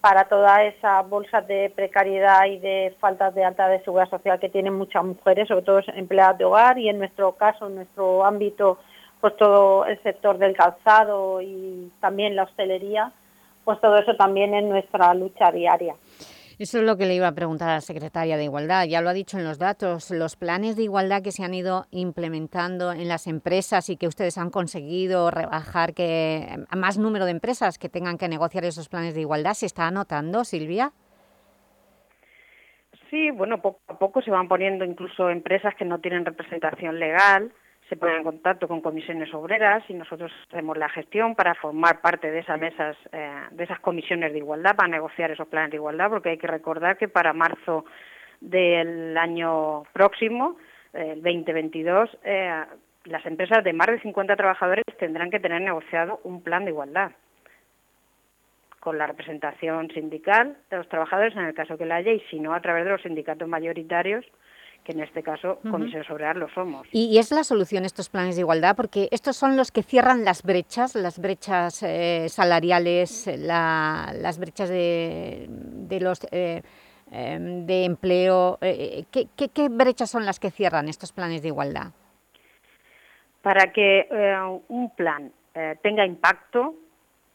para todas esas bolsas de precariedad y de faltas de alta de seguridad social que tienen muchas mujeres, sobre todo empleadas de hogar y en nuestro caso, en nuestro ámbito, pues todo el sector del calzado y también la hostelería, pues todo eso también es nuestra lucha diaria. Eso es lo que le iba a preguntar a la secretaria de Igualdad. Ya lo ha dicho en los datos, los planes de igualdad que se han ido implementando en las empresas y que ustedes han conseguido rebajar que a más número de empresas que tengan que negociar esos planes de igualdad, ¿se está anotando, Silvia? Sí, bueno, poco a poco se van poniendo incluso empresas que no tienen representación legal, se ponen en contacto con comisiones obreras y nosotros hacemos la gestión para formar parte de esas mesas, eh, de esas comisiones de igualdad, para negociar esos planes de igualdad, porque hay que recordar que para marzo del año próximo, el 2022, eh, las empresas de más de 50 trabajadores tendrán que tener negociado un plan de igualdad con la representación sindical de los trabajadores en el caso que la haya y si no a través de los sindicatos mayoritarios que en este caso Comisiones Obreras lo somos. ¿Y, es la solución estos planes de igualdad? Porque estos son los que cierran las brechas, las brechas eh, salariales, las brechas de, de los... Eh, em, de empleo, eh, ¿qué, qué, qué brechas son las que cierran estos planes de igualdad? Para que un plan tenga impacto,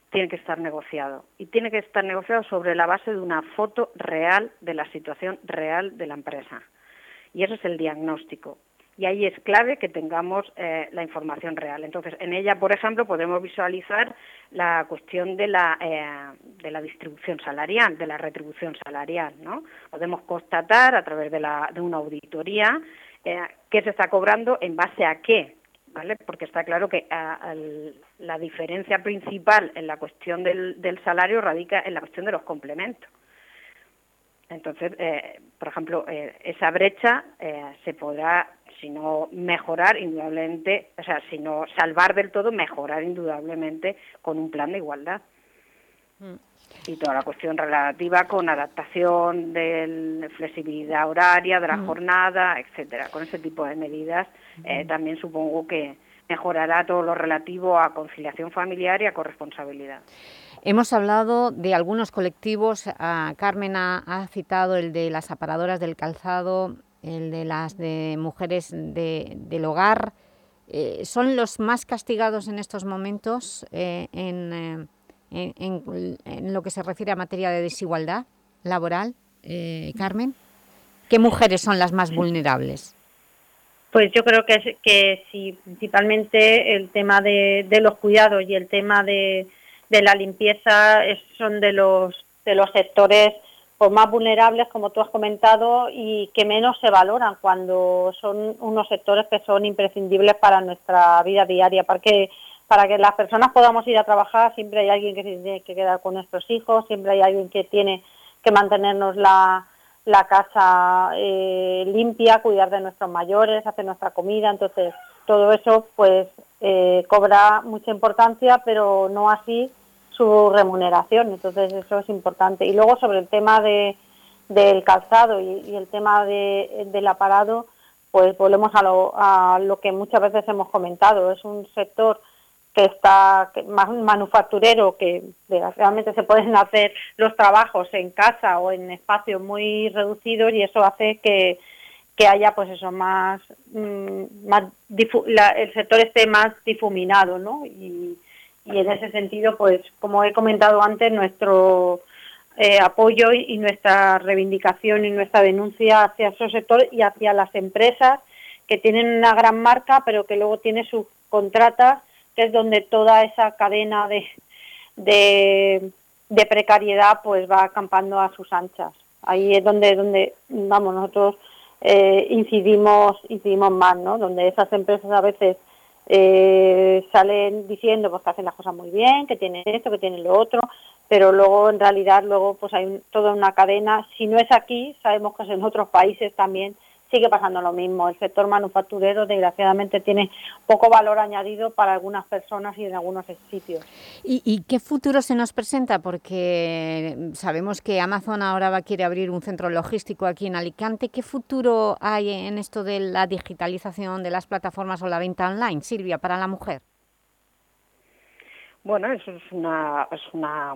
tiene que estar negociado. Y tiene que estar negociado sobre la base de una foto real de la situación real de la empresa. Y ese es el diagnóstico. Y ahí es clave que tengamos eh, la información real. Entonces, en ella, por ejemplo, podemos visualizar la cuestión de la, eh, de la distribución salarial, de la retribución salarial. ¿no? Podemos constatar a través de, la, de una auditoría eh, qué se está cobrando en base a qué, porque está claro que la diferencia principal en la cuestión del, salario radica en la cuestión de los complementos. Entonces, eh, por ejemplo, eh, esa brecha eh, se podrá, si no mejorar indudablemente, o sea, si no salvar del todo, mejorar indudablemente con un plan de igualdad. Mm. Y toda la cuestión relativa con adaptación de flexibilidad horaria, de la mm. jornada, etcétera. Con ese tipo de medidas eh, también supongo que mejorará todo lo relativo a conciliación familiar y a corresponsabilidad. Hemos hablado de algunos colectivos, ah, Carmen ha, citado el de las aparadoras del calzado, el de las de mujeres del hogar. Eh, ¿Son los más castigados en estos momentos eh, en, en, lo que se refiere a materia de desigualdad laboral, Carmen? ¿Qué mujeres son las más vulnerables? Pues yo creo que, que sí, principalmente el tema de, los cuidados y el tema de, la limpieza son de los, de los sectores pues, más vulnerables, como tú has comentado, y que menos se valoran cuando son unos sectores que son imprescindibles para nuestra vida diaria, para que, para que las personas podamos ir a trabajar, siempre hay alguien que se tiene que quedar con nuestros hijos, siempre hay alguien que tiene que mantenernos la, la casa eh, limpia, cuidar de nuestros mayores, hacer nuestra comida, entonces todo eso pues eh, cobra mucha importancia, pero no así su remuneración, entonces eso es importante. Y luego sobre el tema de, del calzado y, el tema de, del aparado, pues volvemos a lo, a lo que muchas veces hemos comentado, es un sector que está más manufacturero, que realmente se pueden hacer los trabajos en casa o en espacios muy reducidos y eso hace que, que haya pues eso más, mm, más el sector esté más difuminado, ¿no? Y, y, en ese sentido, pues como he comentado antes, nuestro eh, apoyo y, nuestra reivindicación y nuestra denuncia hacia esos sectores y hacia las empresas que tienen una gran marca, pero que luego tienen sus contratas que es donde toda esa cadena de, de, precariedad pues va acampando a sus anchas. Ahí es donde, donde vamos, nosotros eh, incidimos, incidimos más, ¿no? Donde esas empresas a veces eh, salen diciendo pues, que hacen las cosas muy bien, que tienen esto, que tienen lo otro, pero luego en realidad luego pues hay toda una cadena. Si no es aquí, sabemos que es en otros países también sigue pasando lo mismo. El sector manufacturero, desgraciadamente, tiene poco valor añadido para algunas personas y en algunos sitios. ¿Y, qué futuro se nos presenta? Porque sabemos que Amazon ahora va, quiere abrir un centro logístico aquí en Alicante. ¿Qué futuro hay en esto de la digitalización de las plataformas o la venta online, Silvia, para la mujer? Bueno, eso es una, es una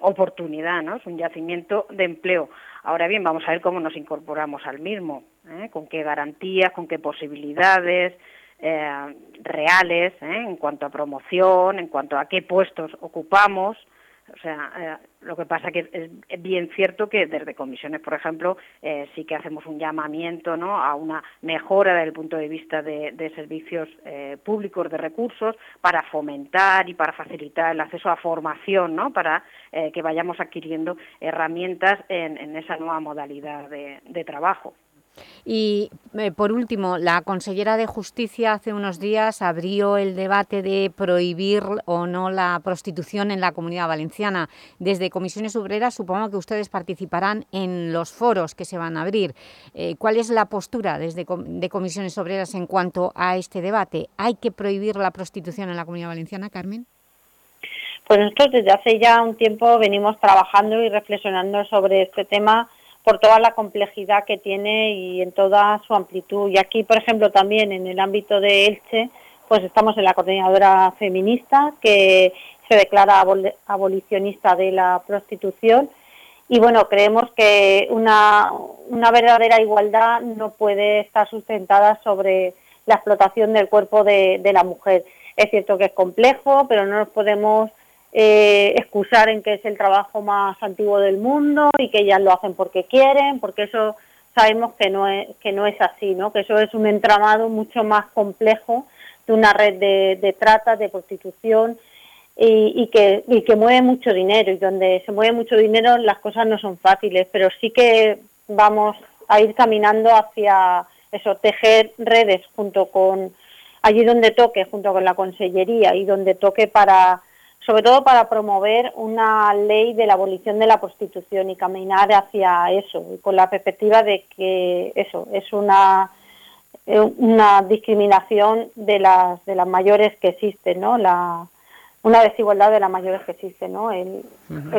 oportunidad, ¿no? Es un yacimiento de empleo. Ahora bien, vamos a ver cómo nos incorporamos al mismo, ¿eh? con qué garantías, con qué posibilidades eh, reales ¿eh? en cuanto a promoción, en cuanto a qué puestos ocupamos, O sea, eh, lo que pasa que es bien cierto que desde comisiones, por ejemplo, eh, sí que hacemos un llamamiento ¿no? a una mejora desde el punto de vista de, servicios eh, públicos, de recursos, para fomentar y para facilitar el acceso a formación, ¿no? para que vayamos adquiriendo herramientas en, esa nueva modalidad de trabajo. Y eh, por último, la consellera de Justicia hace unos días abrió el debate de prohibir o no la prostitución en la Comunidad Valenciana. Desde Comisiones Obreras supongo que ustedes participarán en los foros que se van a abrir. Eh, ¿Cuál es la postura desde de Comisiones Obreras en cuanto a este debate? ¿Hay que prohibir la prostitución en la Comunidad Valenciana, Carmen? Pues nosotros desde hace ya un tiempo venimos trabajando y reflexionando sobre este tema por toda la complejidad que tiene y en toda su amplitud. Y aquí, por ejemplo, también en el ámbito de Elche, pues estamos en la coordinadora feminista que se declara abolicionista de la prostitución y bueno, creemos que una, una verdadera igualdad no puede estar sustentada sobre la explotación del cuerpo de, de la mujer. Es cierto que es complejo, pero no nos podemos eh, excusar en que es el trabajo más antiguo del mundo y que ellas lo hacen porque quieren, porque eso sabemos que no es, que no es así, ¿no? que eso es un entramado mucho más complejo de una red de, trata, de prostitución y, que, y que mueve mucho dinero y donde se mueve mucho dinero las cosas no son fáciles, pero sí que vamos a ir caminando hacia eso, tejer redes junto con allí donde toque, junto con la consellería y donde toque para sobre todo para promover una ley de la abolición de la prostitución y caminar hacia eso, con la perspectiva de que eso es una eh, una discriminación de las de las mayores que existen, ¿no? La, una desigualdad de las mayores que existe, ¿no? El,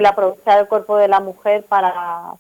aprovechar el cuerpo de la mujer para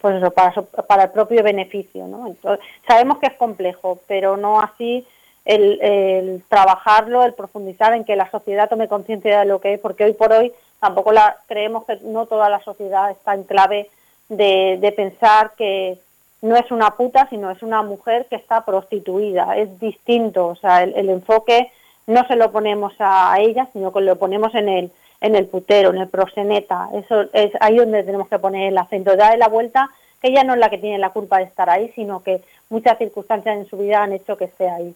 pues eso, para, para el propio beneficio, ¿no? Entonces, sabemos que es complejo, pero no así el, trabajarlo, el profundizar en que la sociedad tome conciencia de lo que es, porque hoy por hoy tampoco la, creemos que no toda la sociedad está en clave de, pensar que no es una puta, sino es una mujer que está prostituida. Es distinto, o sea, el, enfoque no se lo ponemos a, ella, sino que lo ponemos en el, en el putero, en el proseneta. Eso es ahí donde tenemos que poner el acento, darle la vuelta, que ella no es la que tiene la culpa de estar ahí, sino que muchas circunstancias en su vida han hecho que esté ahí.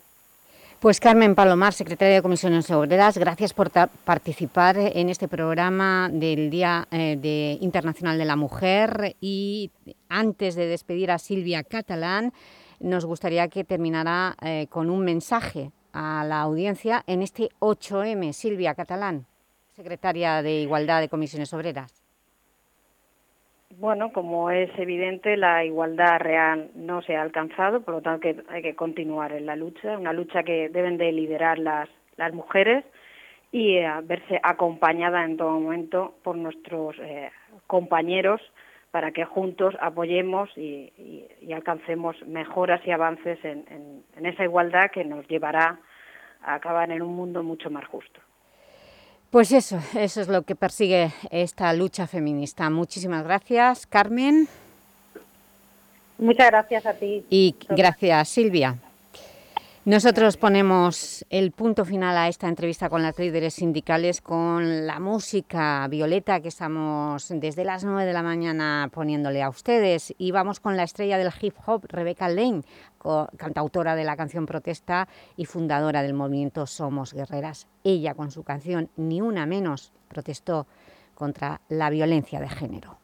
Pues Carmen Palomar, secretaria de Comisiones Obreras, gracias por participar en este programa del Día eh, Internacional de la Mujer y antes de despedir a Silvia Catalán, nos gustaría que terminara eh, con un mensaje a la audiencia en este 8M. Silvia Catalán, secretaria de Igualdad de Comisiones Obreras. Bueno, como es evidente, la igualdad real no se ha alcanzado, por lo tanto hay que continuar en la lucha, una lucha que deben de liderar las, las mujeres y eh, verse acompañada en todo momento por nuestros eh, compañeros para que juntos apoyemos y, alcancemos mejoras y avances en esa igualdad que nos llevará a acabar en un mundo mucho más justo. Pues eso, eso es lo que persigue esta lucha feminista. Muchísimas gracias, Carmen. Muchas gracias a ti. Y gracias, Silvia. Nosotros ponemos el punto final a esta entrevista con las líderes sindicales con la música violeta que estamos desde las 9 de la mañana poniéndole a ustedes y vamos con la estrella del hip hop, Rebecca Lane, cantautora de la canción Protesta y fundadora del movimiento Somos Guerreras. Ella con su canción Ni Una Menos protestó contra la violencia de género.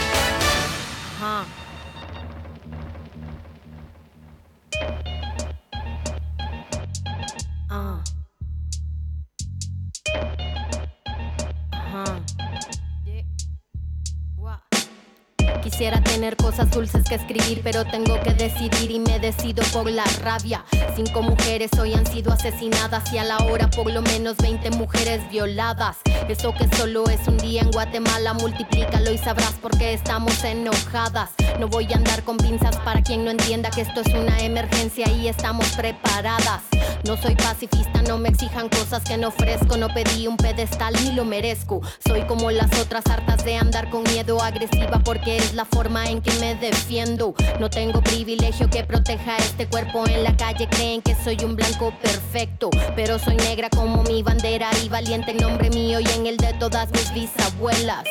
Quisiera tener cosas dulces que escribir, pero tengo que decidir y me decido por la rabia. Cinco mujeres hoy han sido asesinadas y a la hora por lo menos 20 mujeres violadas. Eso que solo es un día en Guatemala, multiplícalo y sabrás por qué estamos enojadas. No voy a andar con pinzas para quien no entienda que esto es una emergencia y estamos preparadas. No soy pacifista, no me exijan cosas que no ofrezco. No pedí un pedestal ni lo merezco. Soy como las otras hartas de andar con miedo agresiva porque es la forma en que me defiendo. No tengo privilegio que proteja este cuerpo en la calle. Creen que soy un blanco perfecto, pero soy negra como mi bandera y valiente en nombre mío y en el de todas mis bisabuelas.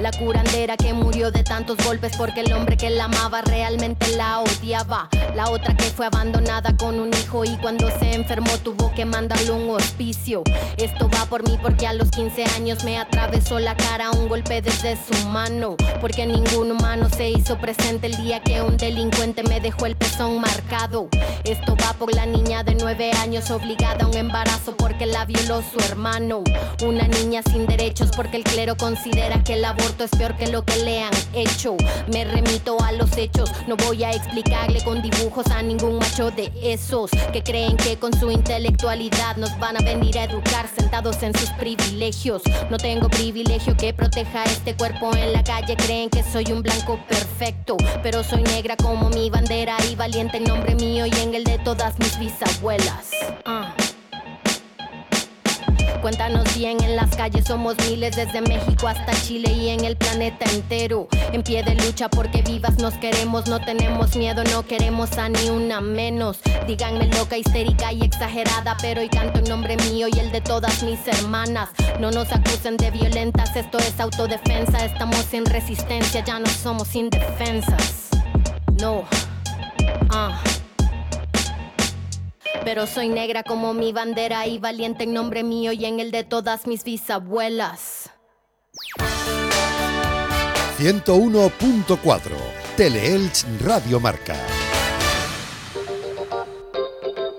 La curandera que murió de tantos golpes porque el hombre que la amaba realmente la odiaba. La otra que fue abandonada con un hijo y cuando se enfermó tuvo que mandarle un hospicio. Esto va por mí porque a los 15 años me atravesó la cara un golpe desde su mano. Porque ningún humano se hizo presente el día que un delincuente me dejó el pezón marcado. Esto va por la niña de 9 años obligada a un embarazo porque la violó su hermano. Una niña sin derechos porque el clero considera que el aborto es peor que lo que le han hecho. Me remito a los hechos, no voy a explicarle con dibujos a ningún macho de esos que creen que con su intelectualidad nos van a venir a educar sentados en sus privilegios. No tengo privilegio que proteja este cuerpo en la calle, creen que soy un blanco perfecto, pero soy negra como mi bandera y valiente en nombre mío y en el de todas mis bisabuelas. Ah. Cuéntanos bien, en las calles somos miles desde México hasta Chile y en el planeta entero. En pie de lucha porque vivas nos queremos, no tenemos miedo, no queremos a ni una menos. Díganme loca, histérica y exagerada, pero hoy canto en nombre mío y el de todas mis hermanas. No nos acusen de violentas, esto es autodefensa, estamos en resistencia, ya no somos indefensas. No. Ah pero soy negra como mi bandera y valiente en nombre mío y en el de todas mis bisabuelas. 101.4 Teleelch Radio Marca.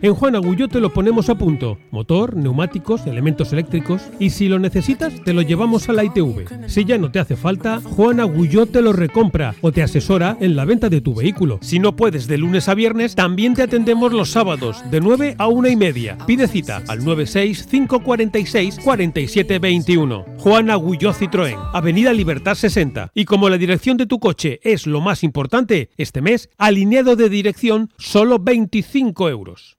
En Juan Agulló te lo ponemos a punto. Motor, neumáticos, elementos eléctricos. Y si lo necesitas, te lo llevamos a la ITV. Si ya no te hace falta, Juan Agulló te lo recompra o te asesora en la venta de tu vehículo. Si no puedes de lunes a viernes, también te atendemos los sábados, de 9 a 1 y media. Pide cita al 96 546 4721. Juan Agulló Citroën, Avenida Libertad 60. Y como la dirección de tu coche es lo más importante, este mes, alineado de dirección, solo 25 euros.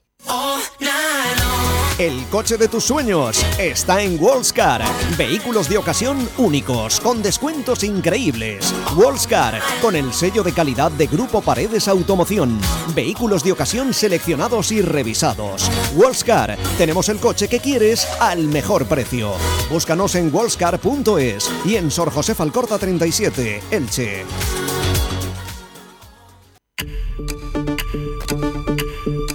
El coche de tus sueños está en Wallscar. Vehículos de ocasión únicos, con descuentos increíbles. Wallscar, con el sello de calidad de Grupo Paredes Automoción. Vehículos de ocasión seleccionados y revisados. Wallscar, tenemos el coche que quieres al mejor precio. Búscanos en wallscar.es y en Sor José Falcorta 37, Elche.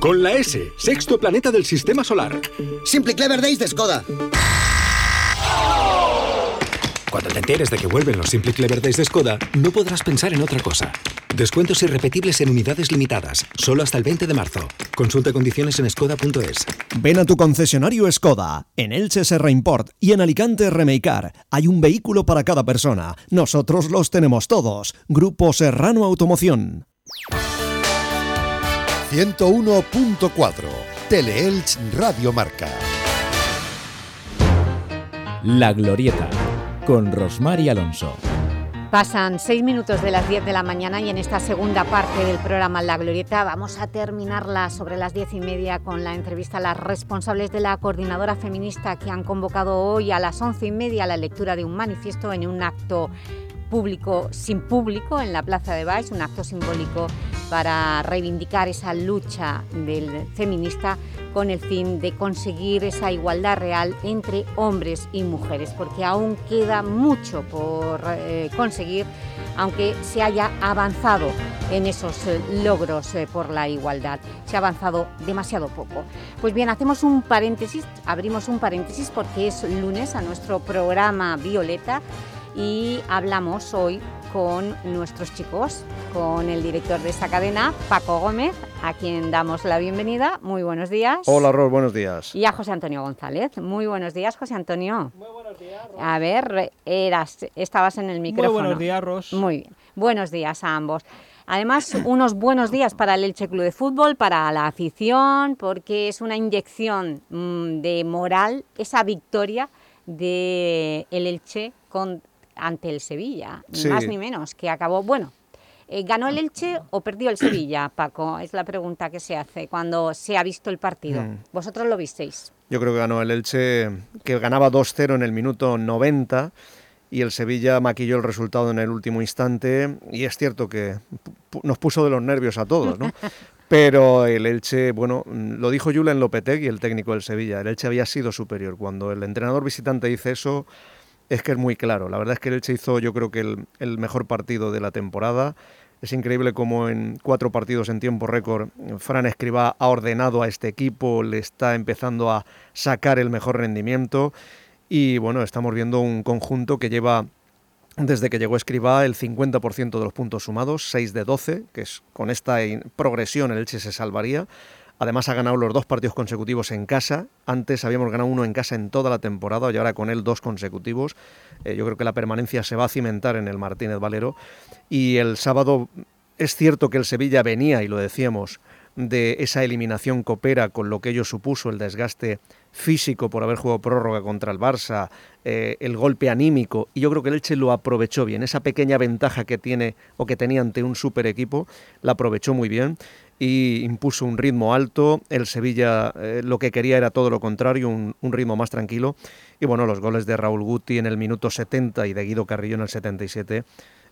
Con la S, sexto planeta del sistema solar. Simple Clever Days de Skoda. Cuando te enteres de que vuelven los Simple Clever Days de Skoda, no podrás pensar en otra cosa. Descuentos irrepetibles en unidades limitadas, solo hasta el 20 de marzo. Consulta condiciones en skoda.es. Ven a tu concesionario Skoda. En Elche Serra Import y en Alicante Remeicar. Hay un vehículo para cada persona. Nosotros los tenemos todos. Grupo Serrano Automoción. 101.4 Teleelch Radio Marca. La Glorieta con Rosmar y Alonso. Pasan seis minutos de las 10 de la mañana y en esta segunda parte del programa La Glorieta vamos a terminarla sobre las diez y media con la entrevista a las responsables de la coordinadora feminista que han convocado hoy a las once y media la lectura de un manifiesto en un acto público sin público en la Plaza de Baix, un acto simbólico para reivindicar esa lucha del feminista con el fin de conseguir esa igualdad real entre hombres y mujeres, porque aún queda mucho por eh, conseguir, aunque se haya avanzado en esos eh, logros eh, por la igualdad. Se ha avanzado demasiado poco. Pues bien, hacemos un paréntesis, abrimos un paréntesis porque es lunes a nuestro programa Violeta y hablamos hoy con nuestros chicos, con el director de esta cadena, Paco Gómez, a quien damos la bienvenida. Muy buenos días. Hola, Ros, buenos días. Y a José Antonio González. Muy buenos días, José Antonio. Muy buenos días, A ver, eras, estabas en el micrófono. Muy buenos días, Ros. Muy bien. Buenos días a ambos. Además, unos buenos días para el Elche Club de Fútbol, para la afición, porque es una inyección mm, de moral, esa victoria de el Elche con ante el Sevilla, ni más ni menos, que acabó... Bueno, eh, ¿ganó el Elche o perdió el Sevilla, Paco? Es la pregunta que se hace cuando se ha visto el partido. Mm. ¿Vosotros lo visteis? Yo creo que ganó el Elche, que ganaba 2-0 en el minuto 90 y el Sevilla maquilló el resultado en el último instante y es cierto que nos puso de los nervios a todos, ¿no? [laughs] Pero el Elche, bueno, lo dijo Julen Lopetegui, el técnico del Sevilla, el Elche había sido superior. Cuando el entrenador visitante dice eso, es que es muy claro. La verdad es que el Elche hizo yo creo que el, mejor partido de la temporada. Es increíble cómo en cuatro partidos en tiempo récord Fran Escribá ha ordenado a este equipo, le está empezando a sacar el mejor rendimiento y bueno, estamos viendo un conjunto que lleva desde que llegó Escribá el 50% de los puntos sumados, 6 de 12, que es con esta progresión el Elche se salvaría. Además ha ganado los dos partidos consecutivos en casa. Antes habíamos ganado uno en casa en toda la temporada y ahora con él dos consecutivos. Eh, yo creo que la permanencia se va a cimentar en el Martínez Valero. Y el sábado es cierto que el Sevilla venía, y lo decíamos, de esa eliminación coopera con lo que ello supuso, el desgaste físico por haber jugado prórroga contra el Barça, eh, el golpe anímico, y yo creo que el Elche lo aprovechó bien, esa pequeña ventaja que tiene o que tenía ante un super equipo, la aprovechó muy bien y impuso un ritmo alto. El Sevilla eh, lo que quería era todo lo contrario, un, ritmo más tranquilo. Y bueno, los goles de Raúl Guti en el minuto 70 y de Guido Carrillo en el 77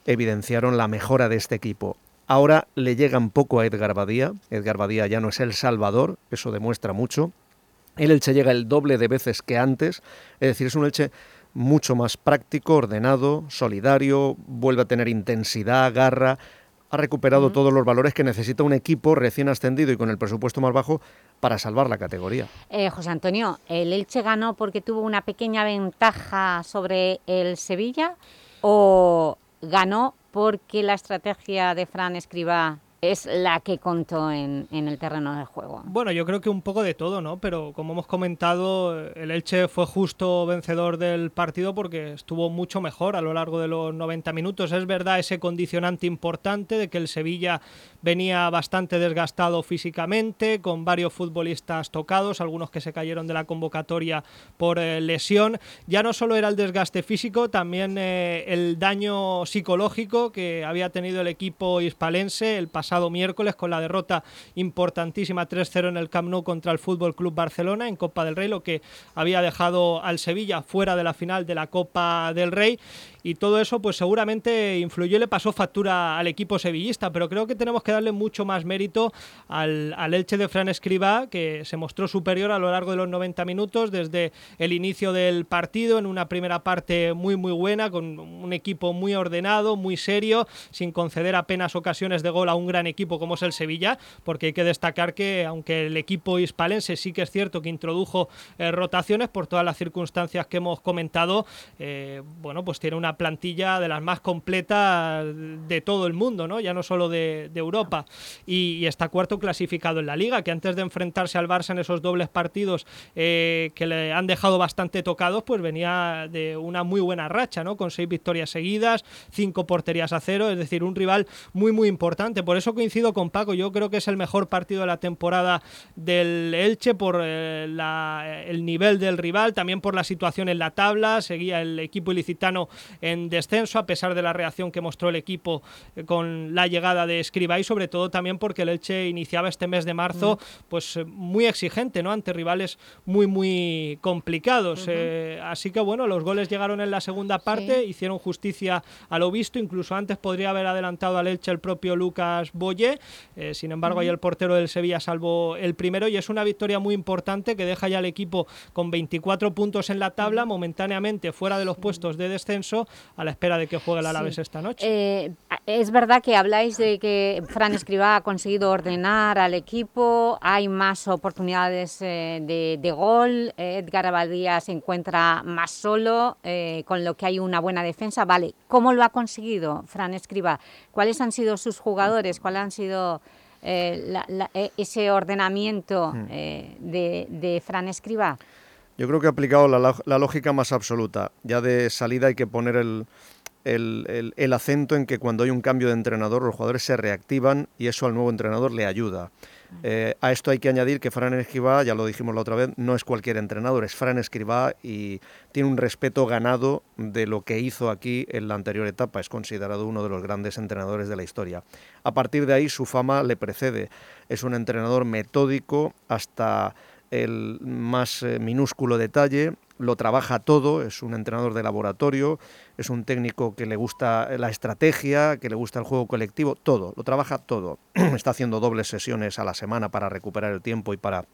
evidenciaron la mejora de este equipo. Ahora le llegan poco a Edgar Badía. Edgar Badía ya no es el salvador, eso demuestra mucho. El Elche llega el doble de veces que antes, es decir, es un Elche mucho más práctico, ordenado, solidario, vuelve a tener intensidad, garra, ha recuperado todos los valores que necesita un equipo recién ascendido y con el presupuesto más bajo para salvar la categoría. Eh, José Antonio, ¿el Elche ganó porque tuvo una pequeña ventaja sobre el Sevilla o ganó porque la estrategia de Fran Escribá es la que contó en, el terreno de juego. Bueno, yo creo que un poco de todo, ¿no? Pero como hemos comentado, el Elche fue justo vencedor del partido porque estuvo mucho mejor a lo largo de los 90 minutos. Es verdad ese condicionante importante de que el Sevilla venía bastante desgastado físicamente, con varios futbolistas tocados, algunos que se cayeron de la convocatoria por eh, lesión. Ya no solo era el desgaste físico, también eh, el daño psicológico que había tenido el equipo hispalense el pasado miércoles con la derrota importantísima 3-0 en el Camp Nou contra el Fútbol Club Barcelona en Copa del Rey, lo que había dejado al Sevilla fuera de la final de la Copa del Rey. Y todo eso pues seguramente influyó y le pasó factura al equipo sevillista, pero creo que tenemos que darle mucho más mérito al, al Elche de Fran Escribá, que se mostró superior a lo largo de los 90 minutos desde el inicio del partido, en una primera parte muy muy buena, con un equipo muy ordenado, muy serio, sin conceder apenas ocasiones de gol a un gran equipo como es el Sevilla, porque hay que destacar que aunque el equipo hispalense sí que es cierto que introdujo eh, rotaciones por todas las circunstancias que hemos comentado, eh, bueno, pues tiene una plantilla de las más completas de todo el mundo, ¿no? ya no solo de, Europa. Y, está cuarto clasificado en la Liga, que antes de enfrentarse al Barça en esos dobles partidos eh, que le han dejado bastante tocados, pues venía de una muy buena racha, ¿no? Con seis victorias seguidas, cinco porterías a cero, es decir, un rival muy, muy importante. Por eso coincido con Paco, yo creo que es el mejor partido de la temporada del Elche por eh, la, el nivel del rival, también por la situación en la tabla, seguía el equipo ilicitano en descenso, a pesar de la reacción que mostró el equipo eh, con la llegada de Escriba y sobre todo también porque el Elche iniciaba este mes de marzo mm. pues eh, muy exigente, ¿no? Ante rivales muy, muy complicados. así que bueno, los goles llegaron en la segunda parte, hicieron justicia a lo visto, incluso antes podría haber adelantado al Elche el propio Lucas Boye, sin embargo ahí el portero del Sevilla salvó el primero y es una victoria muy importante que deja ya al equipo con 24 puntos en la tabla, momentáneamente fuera de los puestos de descenso, a la espera de que juegue el Alavés esta noche. Eh, es verdad que habláis de que Fran Escribá ha conseguido ordenar al equipo, hay más oportunidades eh, de, gol, Edgar Abadía se encuentra más solo, eh, con lo que hay una buena defensa. Vale, ¿cómo lo ha conseguido Fran Escribá? ¿Cuáles han sido sus jugadores? ¿Cuáles han sido eh, eh, ese ordenamiento hmm. eh, de, Fran Escriba? Yo creo que ha aplicado la, lógica más absoluta. Ya de salida hay que poner el, el, acento en que cuando hay un cambio de entrenador los jugadores se reactivan y eso al nuevo entrenador le ayuda. Eh, a esto hay que añadir que Fran Escribá, ya lo dijimos la otra vez, no es cualquier entrenador, es Fran Escribá y tiene un respeto ganado de lo que hizo aquí en la anterior etapa. Es considerado uno de los grandes entrenadores de la historia. A partir de ahí su fama le precede. Es un entrenador metódico hasta el más eh, minúsculo detalle, lo trabaja todo, es un entrenador de laboratorio, es un técnico que le gusta la estrategia, que le gusta el juego colectivo, todo, lo trabaja todo. [clears throat] Está haciendo dobles sesiones a la semana para recuperar el tiempo y para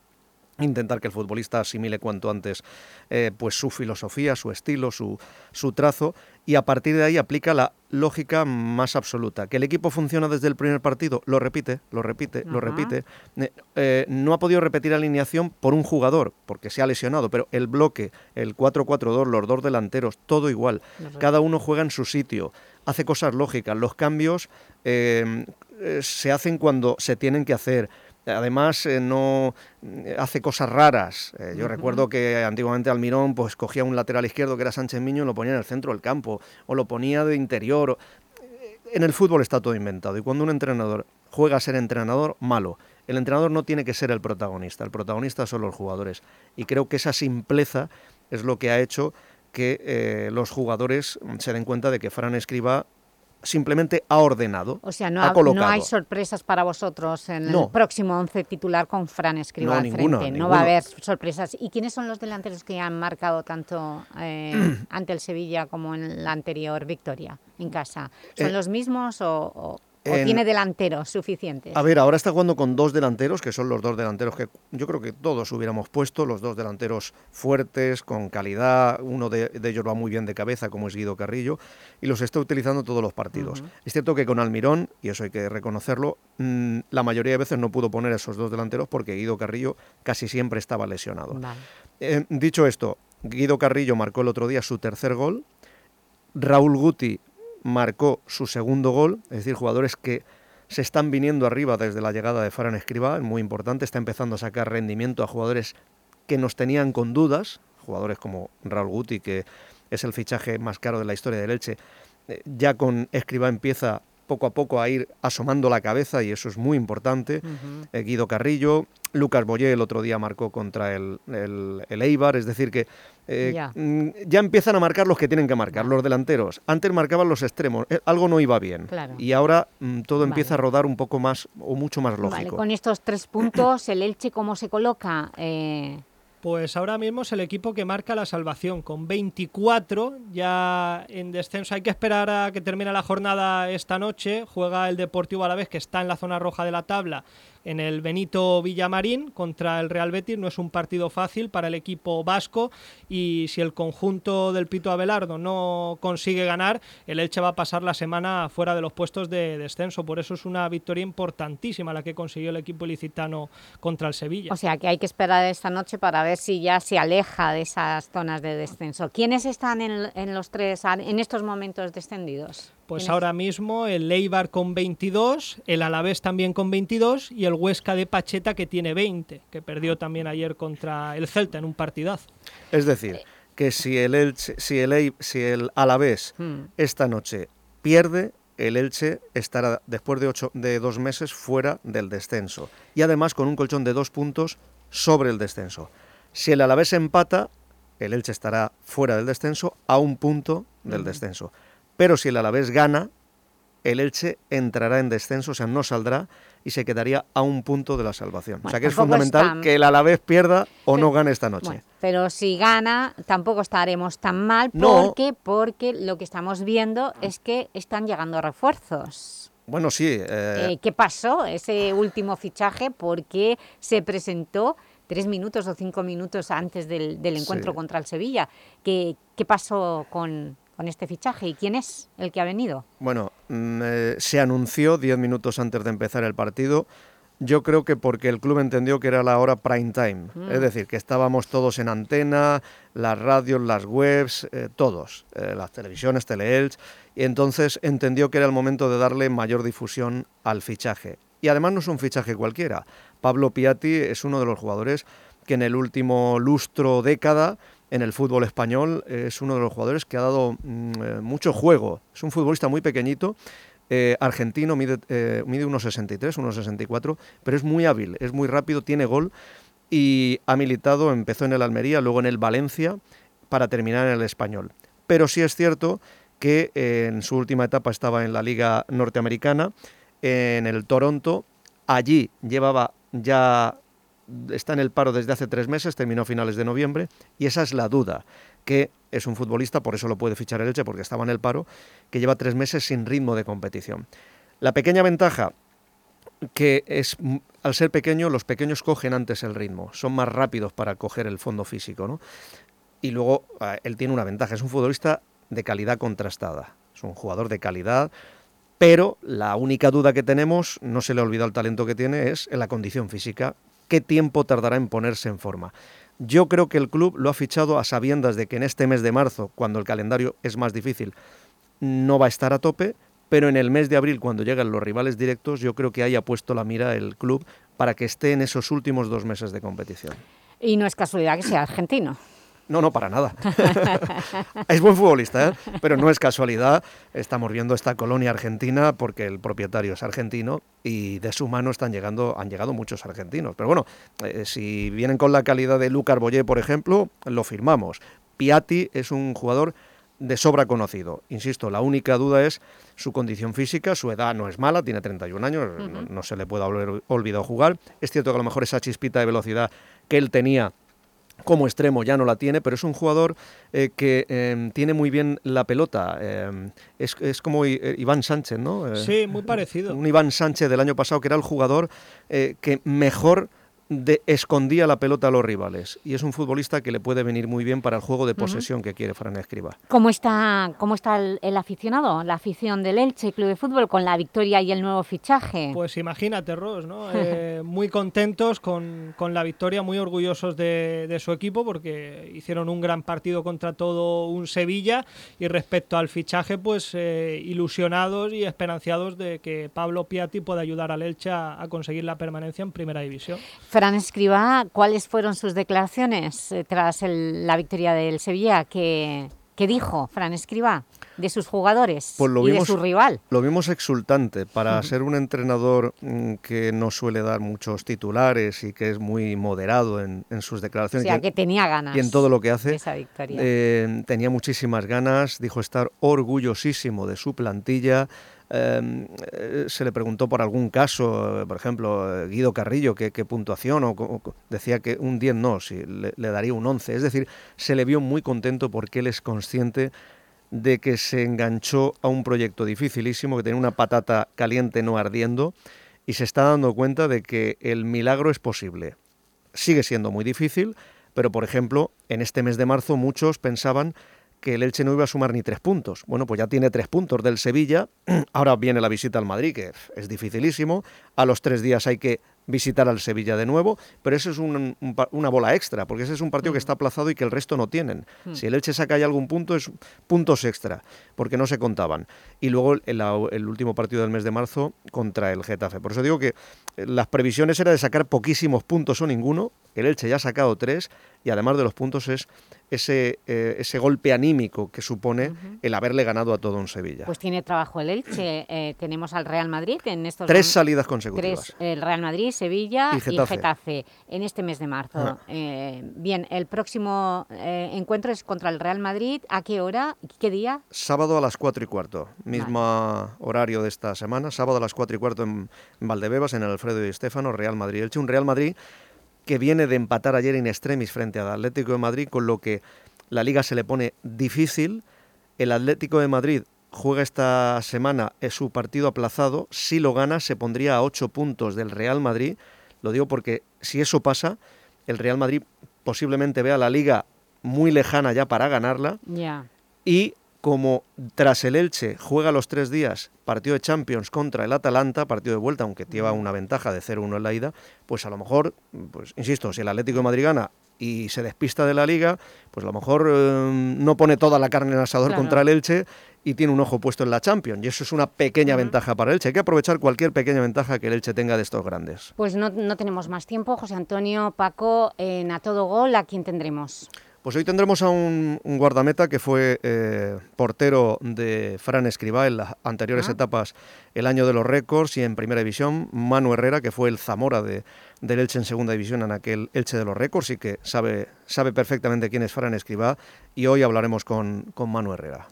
intentar que el futbolista asimile cuanto antes eh, pues su filosofía, su estilo, su, su trazo y a partir de ahí aplica la lógica más absoluta. Que el equipo funciona desde el primer partido, lo repite, lo repite, lo repite. Eh, eh, no ha podido repetir alineación por un jugador, porque se ha lesionado, pero el bloque, el 4-4-2, los dos delanteros, todo igual. Cada uno juega en su sitio, hace cosas lógicas. Los cambios se hacen cuando se tienen que hacer Además, eh, no eh, hace cosas raras. Eh, yo recuerdo que antiguamente Almirón pues, cogía un lateral izquierdo que era Sánchez Miño y lo ponía en el centro del campo, o lo ponía de interior. En el fútbol está todo inventado. Y cuando un entrenador juega a ser entrenador, malo. El entrenador no tiene que ser el protagonista. El protagonista son los jugadores. Y creo que esa simpleza es lo que ha hecho que los jugadores se den cuenta de que Fran Escriba simplemente ha ordenado, O sea, no, ha no hay sorpresas para vosotros en el próximo once titular con Fran Escriba al frente. No va a haber sorpresas. ¿Y quiénes son los delanteros que han marcado tanto eh, [clears throat] ante el Sevilla como en la anterior victoria en casa? ¿Son eh, los mismos o, ¿O tiene delanteros suficientes? A ver, ahora está jugando con dos delanteros, que son los dos delanteros que yo creo que todos hubiéramos puesto, los dos delanteros fuertes, con calidad, uno de, ellos va muy bien de cabeza, como es Guido Carrillo, y los está utilizando todos los partidos. Es cierto que con Almirón, y eso hay que reconocerlo, mm, la mayoría de veces no pudo poner esos dos delanteros porque Guido Carrillo casi siempre estaba lesionado. Eh, dicho esto, Guido Carrillo marcó el otro día su tercer gol, Raúl Guti marcó su segundo gol, es decir, jugadores que se están viniendo arriba desde la llegada de Faran Escribá, muy importante, está empezando a sacar rendimiento a jugadores que nos tenían con dudas, jugadores como Raúl Guti, que es el fichaje más caro de la historia del Elche, eh, ya con Escribá empieza poco a poco a ir asomando la cabeza y eso es muy importante. Eh, Guido Carrillo, Lucas Boyé el otro día marcó contra el, el, Eibar, es decir que eh, mm, ya. empiezan a marcar los que tienen que marcar, los delanteros. Antes marcaban los extremos, eh, algo no iba bien. Y ahora mm, todo empieza a rodar un poco más o mucho más lógico. Con estos tres puntos, ¿el Elche cómo se coloca? Pues ahora mismo es el equipo que marca la salvación, con 24 ya en descenso. Hay que esperar a que termine la jornada esta noche. Juega el Deportivo a la vez que está en la zona roja de la tabla en el Benito Villamarín contra el Real Betis. No es un partido fácil para el equipo vasco y si el conjunto del Pito Abelardo no consigue ganar, el Elche va a pasar la semana fuera de los puestos de descenso. Por eso es una victoria importantísima la que consiguió el equipo ilicitano contra el Sevilla. O sea que hay que esperar esta noche para ver si ya se aleja de esas zonas de descenso. ¿Quiénes están en, los tres, en estos momentos descendidos? Pues ahora mismo el Eibar con 22, el Alavés también con 22 y el Huesca de Pacheta que tiene 20, que perdió también ayer contra el Celta en un partidazo. Es decir, que si el Elche, si el, Ei- si el Alavés Hmm. esta noche pierde, el Elche estará después de, ocho, de dos meses fuera del descenso. Y además con un colchón de dos puntos sobre el descenso. Si el Alavés empata, el Elche estará fuera del descenso a un punto del Ujú. descenso. Pero si el Alavés gana, el Elche entrará en descenso, o sea, no saldrá y se quedaría a un punto de la salvación. o sea que es fundamental que el Alavés pierda o no gane esta noche. Bueno, pero si gana, tampoco estaremos tan mal No. porque, porque lo que estamos viendo es que están llegando refuerzos. Bueno, sí. eh, Eh, ¿Qué pasó ese último fichaje? ¿Por qué se presentó tres minutos o cinco minutos antes del, del encuentro Sí. contra el Sevilla? ¿Qué, qué pasó con, con este fichaje y quién es el que ha venido? Bueno, mm, eh, se anunció 10 minutos antes de empezar el partido. Yo creo que porque el club entendió que era la hora prime time. Mm. Es decir, que estábamos todos en antena, las radios, las webs, eh, todos, eh, las televisiones, Teleelch. Y entonces entendió que era el momento de darle mayor difusión al fichaje. Y además no es un fichaje cualquiera. Pablo Piatti es uno de los jugadores que en el último lustro década en el fútbol español es uno de los jugadores que ha dado mm, eh, mucho juego. Es un futbolista muy pequeñito, eh, argentino, mide, eh, mide unos 63, unos 64, pero es muy hábil, es muy rápido, tiene gol y ha militado, empezó en el Almería, luego en el Valencia, para terminar en el Español. Pero sí es cierto que eh, en su última etapa estaba en la Liga Norteamericana, en el Toronto, allí llevaba ya está en el paro desde hace tres meses, terminó a finales de noviembre, y esa es la duda, que es un futbolista, por eso lo puede fichar el Elche, porque estaba en el paro, que lleva tres meses sin ritmo de competición. La pequeña ventaja que es, mm, al ser pequeño, los pequeños cogen antes el ritmo, son más rápidos para coger el fondo físico, ¿no? Y luego ah, él tiene una ventaja, es un futbolista de calidad contrastada, es un jugador de calidad, pero la única duda que tenemos, no se le ha olvidado el talento que tiene, es en la condición física. ¿Qué tiempo tardará en ponerse en forma? Yo creo que el club lo ha fichado a sabiendas de que en este mes de marzo, cuando el calendario es más difícil, no va a estar a tope, pero en el mes de abril, cuando llegan los rivales directos, yo creo que ahí ha puesto la mira el club para que esté en esos últimos dos meses de competición. Y no es casualidad que sea argentino. No, no, para nada. [laughs] es buen futbolista, ¿eh? pero no es casualidad. Estamos viendo esta colonia argentina porque el propietario es argentino y de su mano están llegando, han llegado muchos argentinos. Pero bueno, eh, si vienen con la calidad de Lucar Boyé, por ejemplo, lo firmamos. Piatti es un jugador de sobra conocido. Insisto, la única duda es su condición física, su edad no es mala, tiene 31 años, no, no se le puede haber olvidado jugar. Es cierto que a lo mejor esa chispita de velocidad que él tenía como extremo ya no la tiene, pero es un jugador eh, que eh, tiene muy bien la pelota. eh, es, es como I- Iván Sánchez, ¿no? Sí, muy parecido. Un Iván Sánchez del año pasado que era el jugador que mejor de- escondía la pelota a los rivales. Y es un futbolista que le puede venir muy bien para el juego de posesión que quiere Fran Escriba. ¿Cómo está, cómo está el, el aficionado, la afición del Elche Club de Fútbol con la victoria y el nuevo fichaje? Pues imagínate, Ros, ¿no? [laughs] Eh, muy contentos con, con la victoria, muy orgullosos de, de su equipo porque hicieron un gran partido contra todo un Sevilla y respecto al fichaje, pues eh, ilusionados y esperanciados de que Pablo Piatti pueda ayudar al Elche a, a conseguir la permanencia en Primera División. Fran Escribá, ¿cuáles fueron sus declaraciones eh, tras el- la victoria del Sevilla? ¿Qué, qué dijo Fran Escribá de sus jugadores Pues lo y vimos, de su rival? Lo vimos exultante para ser un entrenador mm, que no suele dar muchos titulares y que es muy moderado en, en sus O declaraciones. sea, y en- que tenía ganas Y en todo lo que hace. esa victoria. Eh, tenía muchísimas ganas, dijo estar orgullosísimo de su plantilla. Eh, eh, se le preguntó por algún caso, eh, por ejemplo, eh, Guido Carrillo, qué, puntuación, o, decía que un 10 no, sí, le, le daría un 11. Es decir, se le vio muy contento porque él es consciente de que se enganchó a un proyecto dificilísimo, que tenía una patata caliente no ardiendo, y se está dando cuenta de que el milagro es posible. Sigue siendo muy difícil, pero por ejemplo, en este mes de marzo muchos pensaban que el Elche no iba a sumar ni tres puntos. Bueno, pues ya tiene tres puntos del Sevilla, [clears throat] ahora viene la visita al Madrid, que es dificilísimo, a los tres días hay que visitar al Sevilla de nuevo, pero eso es un- un pa- una bola extra, porque ese es un partido que está aplazado y que el resto no tienen. Mm. Si el Elche saca ahí algún punto, es puntos extra, porque no se contaban. Y luego el, el- el último partido del mes de marzo contra el Getafe. Por eso digo que eh, las previsiones era de sacar poquísimos puntos o ninguno, el Elche ya ha sacado tres, y además de los puntos es ese, eh, ese golpe anímico que supone el haberle ganado a todo un Sevilla. Pues tiene trabajo el Elche. Eh, tenemos al Real Madrid en estos Tres salidas consecutivas. Tres, el Real Madrid, Sevilla Y y Getafe. Getafe, en este mes de marzo. Ah. Eh, bien, el próximo eh, encuentro es contra el Real Madrid. ¿A qué hora? ¿Qué día? Sábado a las 4 y cuarto, mismo horario de esta semana, sábado a las 4 y cuarto en en Valdebebas, en el Alfredo y Estéfano, Real Madrid-Elche, un Real Madrid que viene de empatar ayer in extremis frente al Atlético de Madrid, con lo que la liga se le pone difícil. El Atlético de Madrid juega esta semana es su partido aplazado, si lo gana se pondría a 8 puntos del Real Madrid, lo digo porque si eso pasa, el Real Madrid posiblemente vea la liga muy lejana ya para ganarla Ya. y como tras el Elche juega los tres días partido de Champions contra el Atalanta, partido de vuelta, aunque lleva una ventaja de 0-1 en la ida, pues a lo mejor, pues insisto, si el Atlético de Madrid gana y se despista de la liga, pues a lo mejor eh, no pone toda la carne en el asador Claro. contra el Elche y tiene un ojo puesto en la Champions. Y eso es una pequeña ventaja para el Elche. Hay que aprovechar cualquier pequeña ventaja que el Elche tenga de estos grandes. Pues no, no tenemos más tiempo. José Antonio, Paco, en A Todo Gol, ¿a quién tendremos? Pues hoy tendremos a un, un guardameta que fue eh, portero de Fran Escribá en las anteriores Ah. etapas, el año de los récords y en primera división, Manu Herrera, que fue el Zamora de, del Elche en segunda división en aquel Elche de los récords y que sabe, sabe perfectamente quién es Fran Escribá y hoy hablaremos con, con Manu Herrera.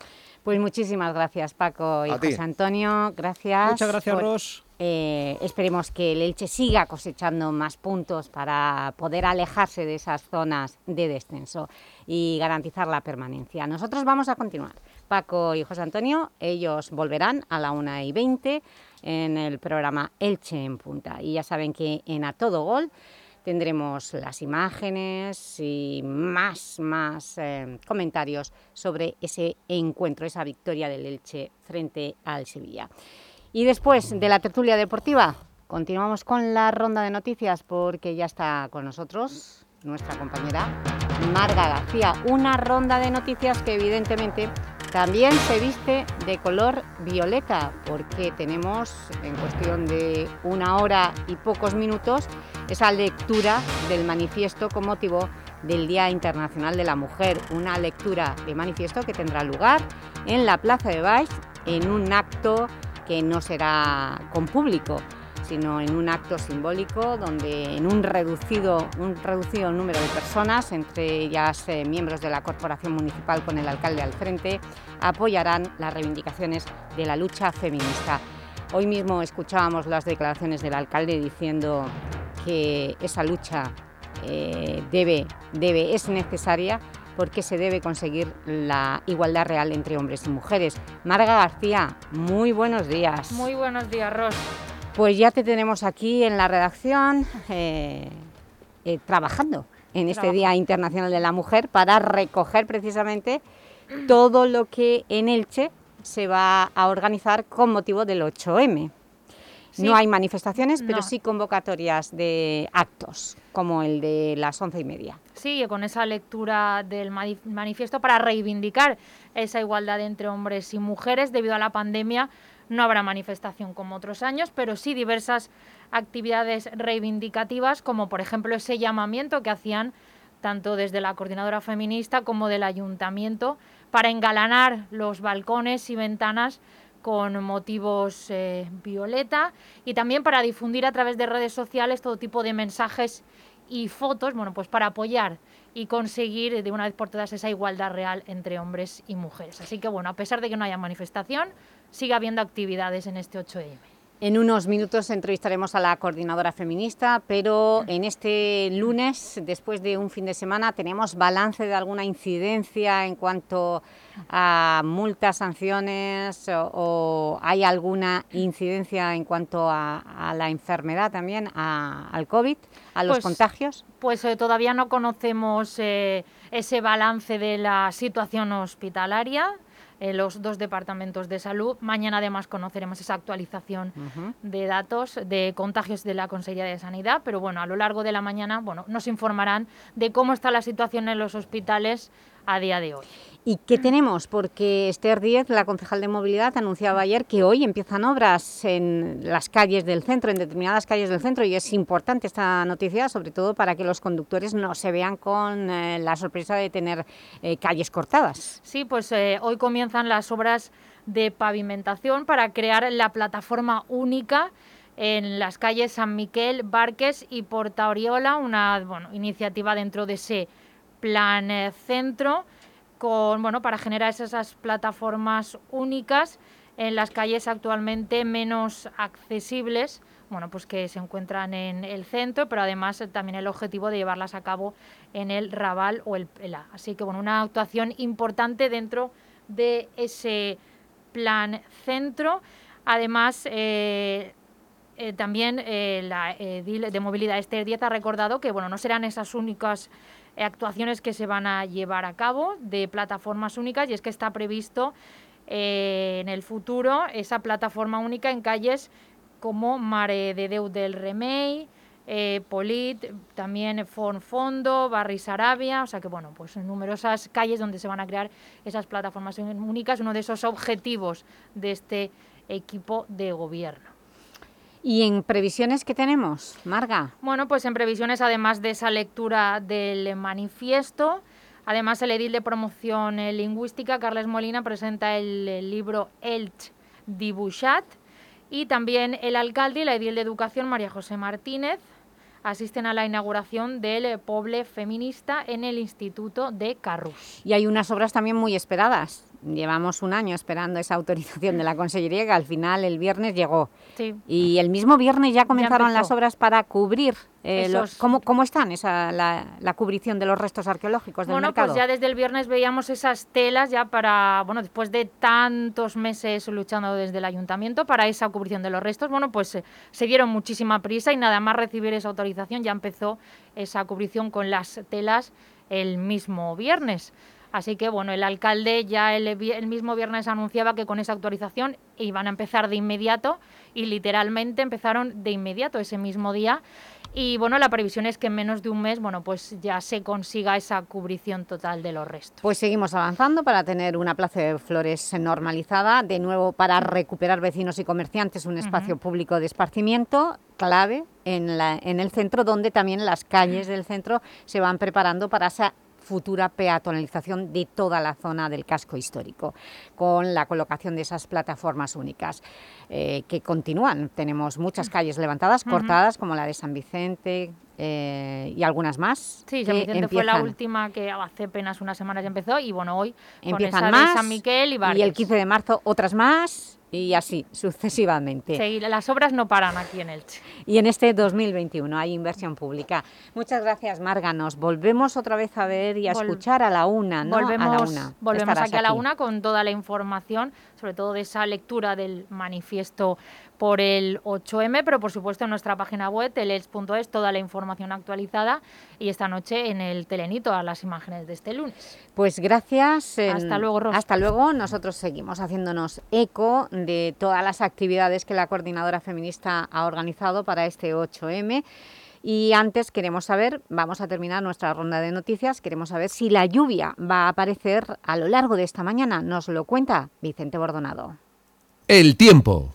Pues muchísimas gracias, Paco y A ti. José Antonio. Gracias. Muchas gracias, por- Ros. eh, esperemos que el Elche siga cosechando más puntos para poder alejarse de esas zonas de descenso y garantizar la permanencia. Nosotros vamos a continuar. Paco y José Antonio, ellos volverán a la 1 y 20 en el programa Elche en Punta. Y ya saben que en A Todo Gol tendremos las imágenes y más, más eh, comentarios sobre ese encuentro, esa victoria del Elche frente al Sevilla. Y después de la tertulia deportiva, continuamos con la ronda de noticias porque ya está con nosotros nuestra compañera Marga García. Una ronda de noticias que evidentemente también se viste de color violeta porque tenemos en cuestión de una hora y pocos minutos esa lectura del manifiesto con motivo del Día Internacional de la Mujer. Una lectura de manifiesto que tendrá lugar en la Plaza de Baix en un acto que no será con público, sino en un acto simbólico donde en un reducido, un reducido número de personas, entre ellas eh, miembros de la Corporación Municipal con el alcalde al frente, apoyarán las reivindicaciones de la lucha feminista. Hoy mismo escuchábamos las declaraciones del alcalde diciendo que esa lucha eh, debe, debe, es necesaria porque se debe conseguir la igualdad real entre hombres y mujeres. Marga García, muy buenos días. Muy buenos días, Ros. Pues ya te tenemos aquí en la redacción eh, eh, trabajando en este Trabajo. Día Internacional de la Mujer para recoger precisamente todo lo que en Elche se va a organizar con motivo del 8M. Sí. No hay manifestaciones, pero No. sí convocatorias de actos, como el de las once y media. Sí, con esa lectura del mani- manifiesto para reivindicar esa igualdad entre hombres y mujeres. Debido a la pandemia no habrá manifestación como otros años, pero sí diversas actividades reivindicativas, como por ejemplo ese llamamiento que hacían tanto desde la coordinadora feminista como del ayuntamiento para engalanar los balcones y ventanas con motivos eh, violeta y también para difundir a través de redes sociales todo tipo de mensajes y fotos, bueno, pues para apoyar y conseguir de una vez por todas esa igualdad real entre hombres y mujeres. Así que bueno, a pesar de que no haya manifestación, sigue habiendo actividades en este 8M. En unos minutos entrevistaremos a la coordinadora feminista, pero en este lunes, después de un fin de semana, ¿tenemos balance de alguna incidencia en cuanto a multas, sanciones o, o hay alguna incidencia en cuanto a, a la enfermedad también, a- al COVID, a los Pues- contagios? Pues eh, todavía no conocemos eh, ese balance de la situación hospitalaria. Eh, los dos departamentos de salud. Mañana además conoceremos esa actualización de datos de contagios de la Consejería de Sanidad, pero bueno, a lo largo de la mañana bueno, nos informarán de cómo está la situación en los hospitales a día de hoy. ¿Y qué tenemos? Porque Esther Díez, la concejal de movilidad, anunciaba ayer que hoy empiezan obras en las calles del centro, en determinadas calles del centro, y es importante esta noticia, sobre todo para que los conductores no se vean con eh, la sorpresa de tener eh, calles cortadas. Sí, pues eh, hoy comienzan las obras de pavimentación para crear la plataforma única en las calles San Miquel, Barques y Porta Oriola, una bueno, iniciativa dentro de ese plan centro, con, bueno, para generar esas plataformas únicas en las calles actualmente menos accesibles, bueno, pues que se encuentran en el centro, pero además también el objetivo de llevarlas a cabo en el Raval o el Pela. Así que bueno, una actuación importante dentro de ese plan centro. Además, eh, eh, también eh, la de movilidad este 10 ha recordado que bueno, no serán esas únicas eh, actuaciones que se van a llevar a cabo de plataformas únicas y es que está previsto eh, en el futuro esa plataforma única en calles como Mare de Deu del Remei, eh, Polit, también Fon Fondo, Barris Arabia, o sea que bueno, pues numerosas calles donde se van a crear esas plataformas únicas, uno de esos objetivos de este equipo de gobierno. ¿Y en previsiones qué tenemos, Marga? Bueno, pues en previsiones, además de esa lectura del manifiesto, además el edil de promoción lingüística, Carles Molina, presenta el, libro Elch Dibuchat y también el alcalde y la edil de educación, María José Martínez, asisten a la inauguración del Poble Feminista en el Instituto de Carrus. Y hay unas obras también muy esperadas llevamos un año esperando esa autorización de la Consellería que al final el viernes llegó. Y el mismo viernes ya comenzaron las obras para cubrir. Eh, ¿cómo, están esa, la, cubrición de los restos arqueológicos del bueno, mercado? pues ya desde el viernes veíamos esas telas ya para, bueno, después de tantos meses luchando desde el Ayuntamiento para esa cubrición de los restos, bueno, pues eh, se dieron muchísima prisa y nada más recibir esa autorización ya empezó esa cubrición con las telas el mismo viernes. Así que bueno, el alcalde ya el, mismo viernes anunciaba que con esa actualización iban a empezar de inmediato y literalmente empezaron de inmediato ese mismo día. Y bueno, la previsión es que en menos de un mes, bueno, pues ya se consiga esa cubrición total de los restos. Pues seguimos avanzando para tener una plaza de flores normalizada, de nuevo para recuperar vecinos y comerciantes un espacio público de esparcimiento clave en, la, en el centro, donde también las calles del centro se van preparando para esa futura peatonalización de toda la zona del casco histórico, con la colocación de esas plataformas únicas eh, que continúan. Tenemos muchas calles levantadas, cortadas, como la de San Vicente, eh, y algunas más. Sí, San Vicente fue la última que hace apenas unas semanas ya empezó y bueno, hoy empiezan más San Miquel y Y el 15 de marzo otras más y así sucesivamente. Sí, las obras no paran aquí en Elche. Y en este 2021 hay inversión pública. Muchas gracias, Marga. Nos volvemos otra vez a ver y a escuchar a la una, ¿no? Volvemos, a la una. volvemos aquí, a la una con toda la información, sobre todo de esa lectura del manifiesto por el 8M, pero por supuesto en nuestra página web, teleelch.es, toda la información actualizada y esta noche en el Telenito a las imágenes de este lunes. Pues gracias. Hasta luego, Rosa. Hasta luego. Nosotros seguimos haciéndonos eco de todas las actividades que la Coordinadora Feminista ha organizado para este 8M. Y antes queremos saber, vamos a terminar nuestra ronda de noticias, queremos saber si la lluvia va a aparecer a lo largo de esta mañana. Nos lo cuenta Vicente Bordonado. El tiempo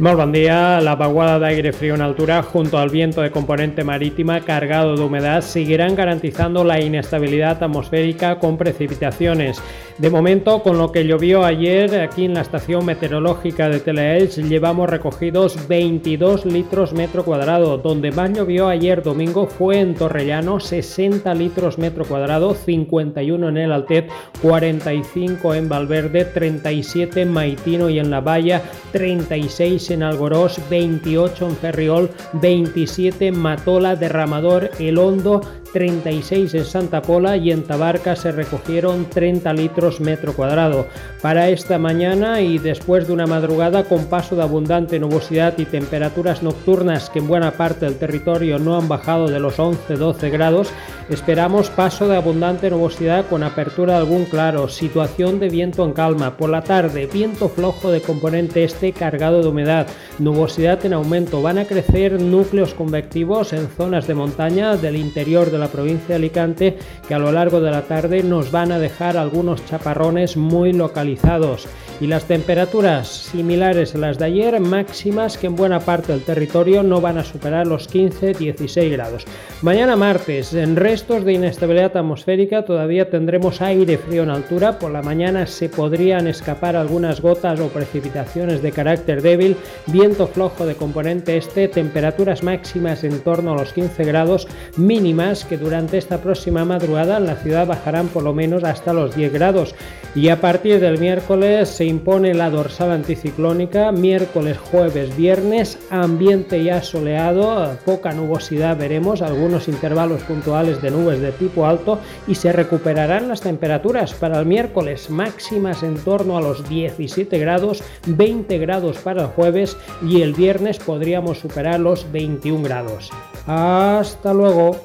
Muy buen día. La vaguada de aire frío en altura junto al viento de componente marítima cargado de humedad seguirán garantizando la inestabilidad atmosférica con precipitaciones. De momento, con lo que llovió ayer aquí en la estación meteorológica de Teleelch, llevamos recogidos 22 litros metro cuadrado. Donde más llovió ayer domingo fue en Torrellano, 60 litros metro cuadrado, 51 en el Altet, 45 en Valverde, 37 en Maitino y en La Valla, 36 26 en Algorós, 28 en Ferriol, 27 en Matola, Derramador, El Hondo, 36 en Santa Pola y en Tabarca se recogieron 30 litros metro cuadrado. Para esta mañana y después de una madrugada con paso de abundante nubosidad y temperaturas nocturnas que en buena parte del territorio no han bajado de los 11-12 grados, esperamos paso de abundante nubosidad con apertura de algún claro, situación de viento en calma. Por la tarde, viento flojo de componente este cargado de humedad, nubosidad en aumento. Van a crecer núcleos convectivos en zonas de montaña del interior de la provincia de Alicante que a lo largo de la tarde nos van a dejar algunos chaparrones muy localizados y las temperaturas similares a las de ayer, máximas que en buena parte del territorio no van a superar los 15-16 grados. Mañana martes, en restos de inestabilidad atmosférica, todavía tendremos aire frío en altura. Por la mañana se podrían escapar algunas gotas o precipitaciones de carácter débil, viento flojo de componente este, temperaturas máximas en torno a los 15 grados, mínimas que durante esta próxima madrugada en la ciudad bajarán por lo menos hasta los 10 grados. Y a partir del miércoles se impone la dorsal anticiclónica, miércoles, jueves, viernes, ambiente ya soleado, poca nubosidad veremos, algunos intervalos puntuales de nubes de tipo alto y se recuperarán las temperaturas para el miércoles máximas en torno a los 17 grados, 20 grados para el jueves y el viernes podríamos superar los 21 grados. Hasta luego.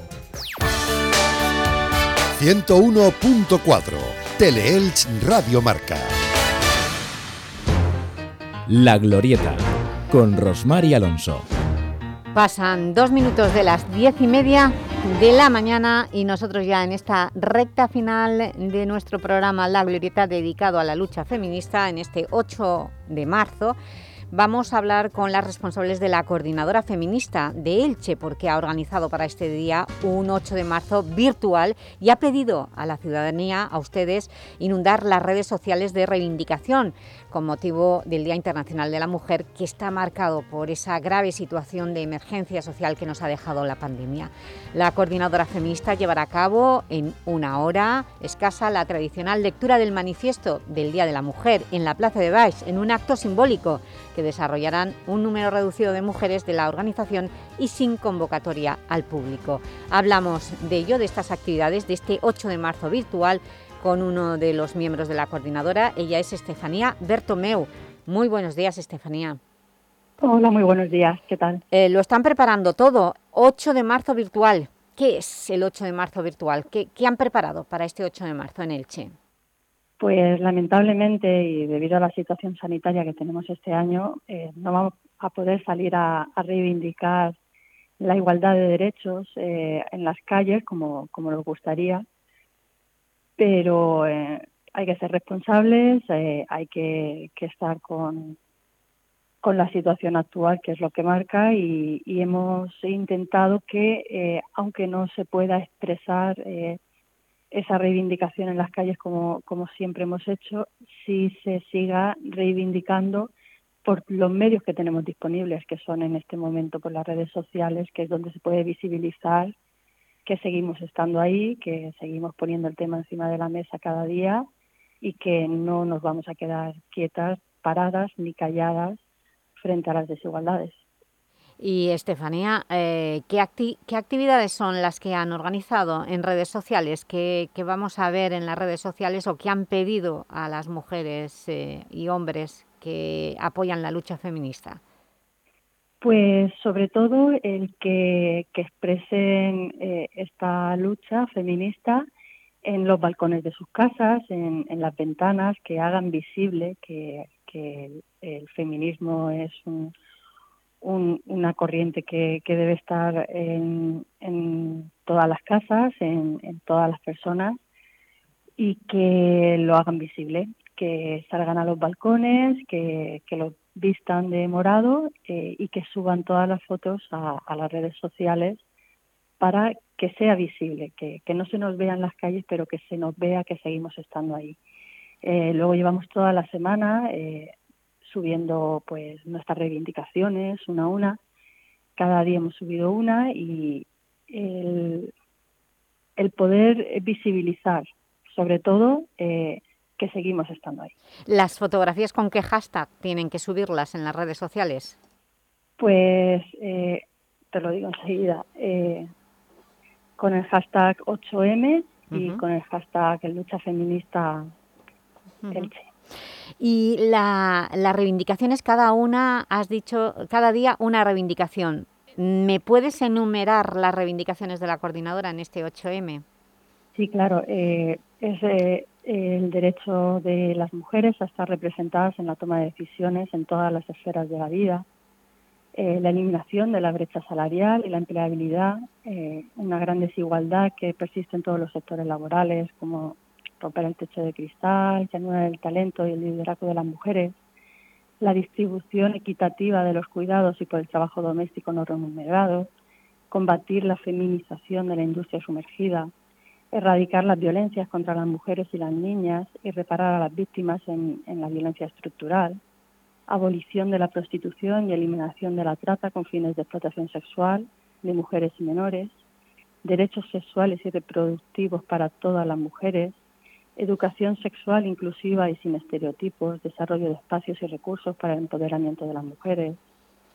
101.4 Teleelch Radio Marca. La Glorieta con Rosmar y Alonso. Pasan dos minutos de las diez y media de la mañana y nosotros ya en esta recta final de nuestro programa La Glorieta dedicado a la lucha feminista en este 8 de marzo Vamos a hablar con las responsables de la Coordinadora Feminista de Elche, porque ha organizado para este día un 8 de marzo virtual y ha pedido a la ciudadanía, a ustedes, inundar las redes sociales de reivindicación con motivo del Día Internacional de la Mujer, que está marcado por esa grave situación de emergencia social que nos ha dejado la pandemia. La coordinadora feminista llevará a cabo en una hora escasa la tradicional lectura del manifiesto del Día de la Mujer en la Plaza de Baix, en un acto simbólico que desarrollarán un número reducido de mujeres de la organización y sin convocatoria al público. Hablamos de ello, de estas actividades, de este 8 de marzo virtual, con uno de los miembros de la coordinadora. Ella es Estefanía Bertomeu. Muy buenos días, Estefanía. Hola, muy buenos días. ¿Qué tal? Eh, lo están preparando todo. 8 de marzo virtual. ¿Qué es el 8 de marzo virtual? ¿Qué, han preparado para este 8 de marzo en Elche? Pues lamentablemente y debido a la situación sanitaria que tenemos este año, eh, no vamos a poder salir a, reivindicar la igualdad de derechos eh, en las calles como, nos gustaría. Pero eh, hay que ser responsables, eh, hay que, estar con, la situación actual, que es lo que marca, y, hemos intentado que, eh, aunque no se pueda expresar esa reivindicación en las calles como, como siempre hemos hecho, sí se siga reivindicando por los medios que tenemos disponibles, que son en este momento por las redes sociales, que es donde se puede visibilizar que seguimos estando ahí, que seguimos poniendo el tema encima de la mesa cada día y que no nos vamos a quedar quietas, paradas ni calladas frente a las desigualdades. Y Estefanía, eh, ¿qué, actividades son las que han organizado en redes sociales? ¿Qué, vamos a ver en las redes sociales o qué han pedido a las mujeres eh, y hombres que apoyan la lucha feminista? Pues sobre todo el que, expresen eh, esta lucha feminista en los balcones de sus casas, en, las ventanas, que hagan visible que, el, feminismo es una corriente que, debe estar en, todas las casas, en, todas las personas y que lo hagan visible, que salgan a los balcones, que, que lo vistan de morado eh, y que suban todas las fotos a, las redes sociales para que sea visible, que, no se nos vea en las calles, pero que se nos vea que seguimos estando ahí. Eh, luego llevamos toda la semana eh, subiendo pues nuestras reivindicaciones una a una. Cada día hemos subido una y el, el poder visibilizar, sobre todo que seguimos estando ahí. ¿Las fotografías con qué hashtag tienen que subirlas en las redes sociales? Pues eh, te lo digo enseguida, eh, con el hashtag 8M y con el hashtag Lucha Feminista Elche. Y la, las reivindicaciones, cada una, has dicho, cada día una reivindicación. ¿Me puedes enumerar las reivindicaciones de la coordinadora en este 8M? Sí, claro. Eh, es eh, el derecho de las mujeres a estar representadas en la toma de decisiones en todas las esferas de la vida, eh, la eliminación de la brecha salarial y la empleabilidad, una gran desigualdad que persiste en todos los sectores laborales, como romper el techo de cristal, llanura del talento y el liderazgo de las mujeres, la distribución equitativa de los cuidados y por el trabajo doméstico no remunerado, combatir la feminización de la industria sumergida, erradicar las violencias contra las mujeres y las niñas y reparar a las víctimas en la violencia estructural, abolición de la prostitución y eliminación de la trata con fines de explotación sexual de mujeres y menores, derechos sexuales y reproductivos para todas las mujeres, educación sexual inclusiva y sin estereotipos, desarrollo de espacios y recursos para el empoderamiento de las mujeres,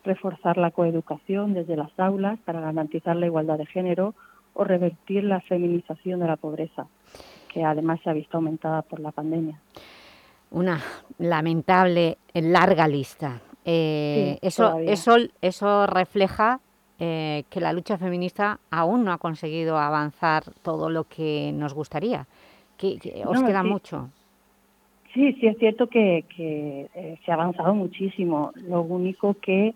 reforzar la coeducación desde las aulas para garantizar la igualdad de género o revertir la feminización de la pobreza, que además se ha visto aumentada por la pandemia. Una lamentable, larga lista. Eh, eso, eso, eso refleja eh, que la lucha feminista aún no ha conseguido avanzar todo lo que nos gustaría que, os queda mucho. Sí, sí es cierto que, eh, se ha avanzado muchísimo. Lo único que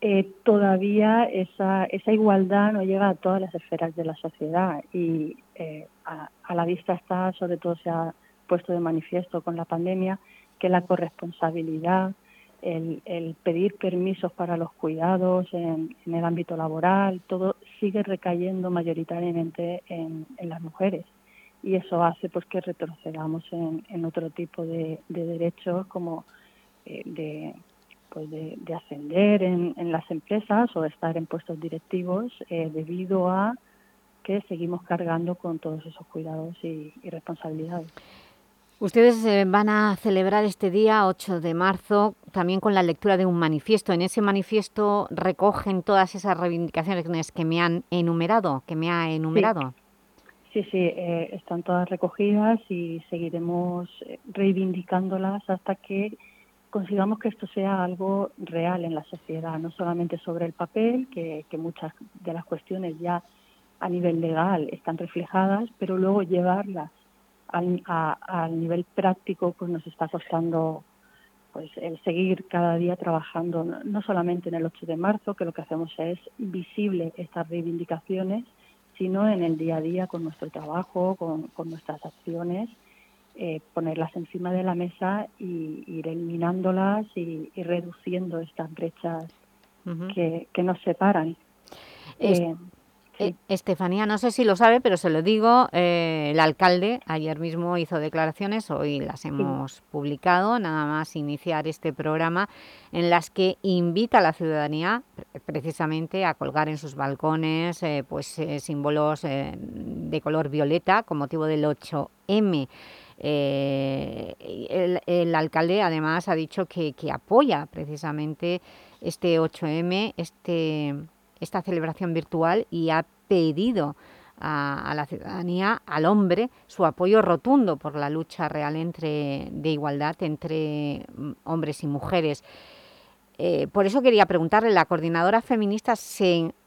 eh, todavía esa, esa igualdad no llega a todas las esferas de la sociedad y eh, a, la vista está, sobre todo se ha puesto de manifiesto con la pandemia, que la corresponsabilidad, el, el pedir permisos para los cuidados en, en, el ámbito laboral, todo sigue recayendo mayoritariamente en, en las mujeres y eso hace pues que retrocedamos en, en otro tipo de, derechos como eh, de pues de, ascender en, en, las empresas o estar en puestos directivos eh, debido a que seguimos cargando con todos esos cuidados y, responsabilidades. Ustedes eh, van a celebrar este día 8 de marzo también con la lectura de un manifiesto. En ese manifiesto recogen todas esas reivindicaciones que me han enumerado, que me ha enumerado. Sí, sí, eh, están todas recogidas y seguiremos eh, reivindicándolas hasta que consigamos que esto sea algo real en la sociedad, no solamente sobre el papel, que, muchas de las cuestiones ya a nivel legal están reflejadas, pero luego llevarlas al, al nivel práctico pues nos está costando pues el seguir cada día trabajando, no solamente en el 8 de marzo, que lo que hacemos es visible estas reivindicaciones, sino en el día a día con nuestro trabajo, con, nuestras acciones, eh, ponerlas encima de la mesa y ir eliminándolas y, reduciendo estas brechas que, nos separan. Eh, eh, Estefanía, no sé si lo sabe, pero se lo digo, eh, el alcalde ayer mismo hizo declaraciones, hoy las hemos publicado, nada más iniciar este programa, en las que invita a la ciudadanía precisamente a colgar en sus balcones eh, pues símbolos de color violeta con motivo del 8M. el, alcalde además ha dicho que, que apoya precisamente este 8M, este esta celebración virtual y ha pedido a, la ciudadanía, al hombre, su apoyo rotundo por la lucha real entre, de igualdad entre mm, hombres y mujeres. Eh, por eso quería preguntarle, ¿la coordinadora feminista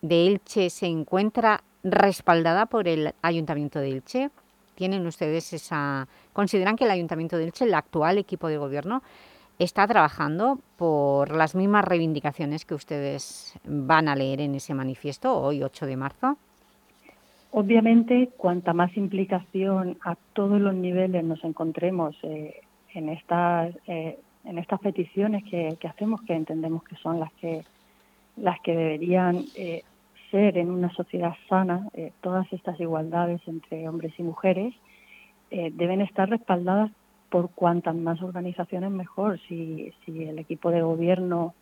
de Elche se encuentra respaldada por el Ayuntamiento de Elche? ¿Tienen ustedes esa... ¿Consideran que el Ayuntamiento de Elche, el actual equipo de gobierno, está trabajando por las mismas reivindicaciones que ustedes van a leer en ese manifiesto hoy, 8 de marzo? Obviamente, cuanta más implicación a todos los niveles nos encontremos eh, en, estas, eh, en estas peticiones que, hacemos, que entendemos que son las que, las que deberían eh, ser en una sociedad sana, todas estas igualdades entre hombres y mujeres, deben estar respaldadas por cuantas más organizaciones mejor. Si, si el equipo de gobierno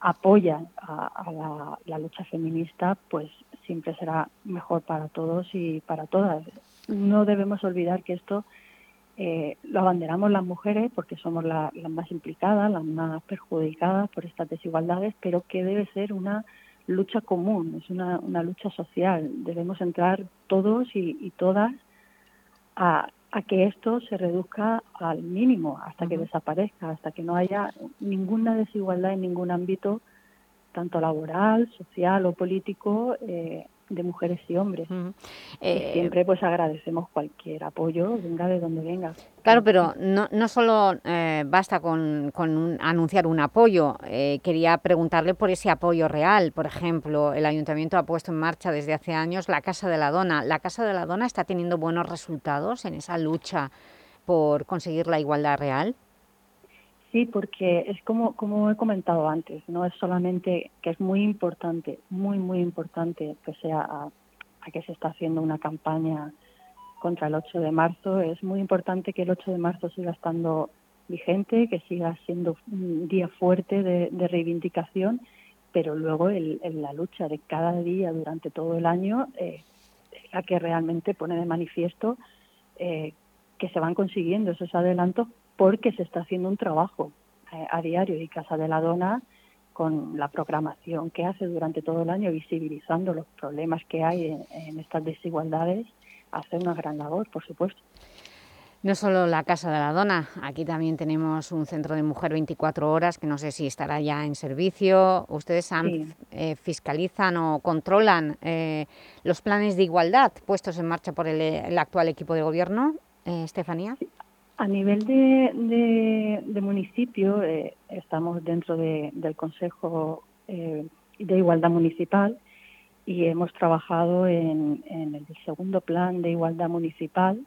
apoya a, la, lucha feminista, pues siempre será mejor para todos y para todas. No debemos olvidar que esto eh, lo abanderamos las mujeres porque somos las más implicadas, las más perjudicadas por estas desigualdades, pero que debe ser una lucha común, es una, una lucha social. Debemos entrar todos y, todas a, a, que esto se reduzca al mínimo, hasta que desaparezca, hasta que no haya ninguna desigualdad en ningún ámbito, tanto laboral, social o político, eh, de mujeres y hombres. Eh, siempre pues agradecemos cualquier apoyo, venga de donde venga. Claro, pero no, no solo eh, basta con, anunciar un apoyo. Eh, quería preguntarle por ese apoyo real. Por ejemplo, el Ayuntamiento ha puesto en marcha desde hace años la Casa de la Dona. ¿La Casa de la Dona está teniendo buenos resultados en esa lucha por conseguir la igualdad real? Sí, porque es como, como he comentado antes, no es solamente que es muy importante, muy, muy importante que sea a, que se está haciendo una campaña contra el 8 de marzo, es muy importante que el 8 de marzo siga estando vigente, que siga siendo un día fuerte de, reivindicación, pero luego el, la lucha de cada día durante todo el año eh, es la que realmente pone de manifiesto eh, que se van consiguiendo esos adelantos porque se está haciendo un trabajo eh, a diario y Casa de la Dona con la programación que hace durante todo el año, visibilizando los problemas que hay en, estas desigualdades, hace una gran labor, por supuesto. No solo la Casa de la Dona, aquí también tenemos un centro de mujer 24 horas, que no sé si estará ya en servicio. ¿Ustedes eh, fiscalizan o controlan eh, los planes de igualdad puestos en marcha por el, actual equipo de gobierno, Estefanía? A nivel de, de, municipio, eh, estamos dentro del Consejo eh, de Igualdad Municipal y hemos trabajado en, el segundo plan de igualdad municipal,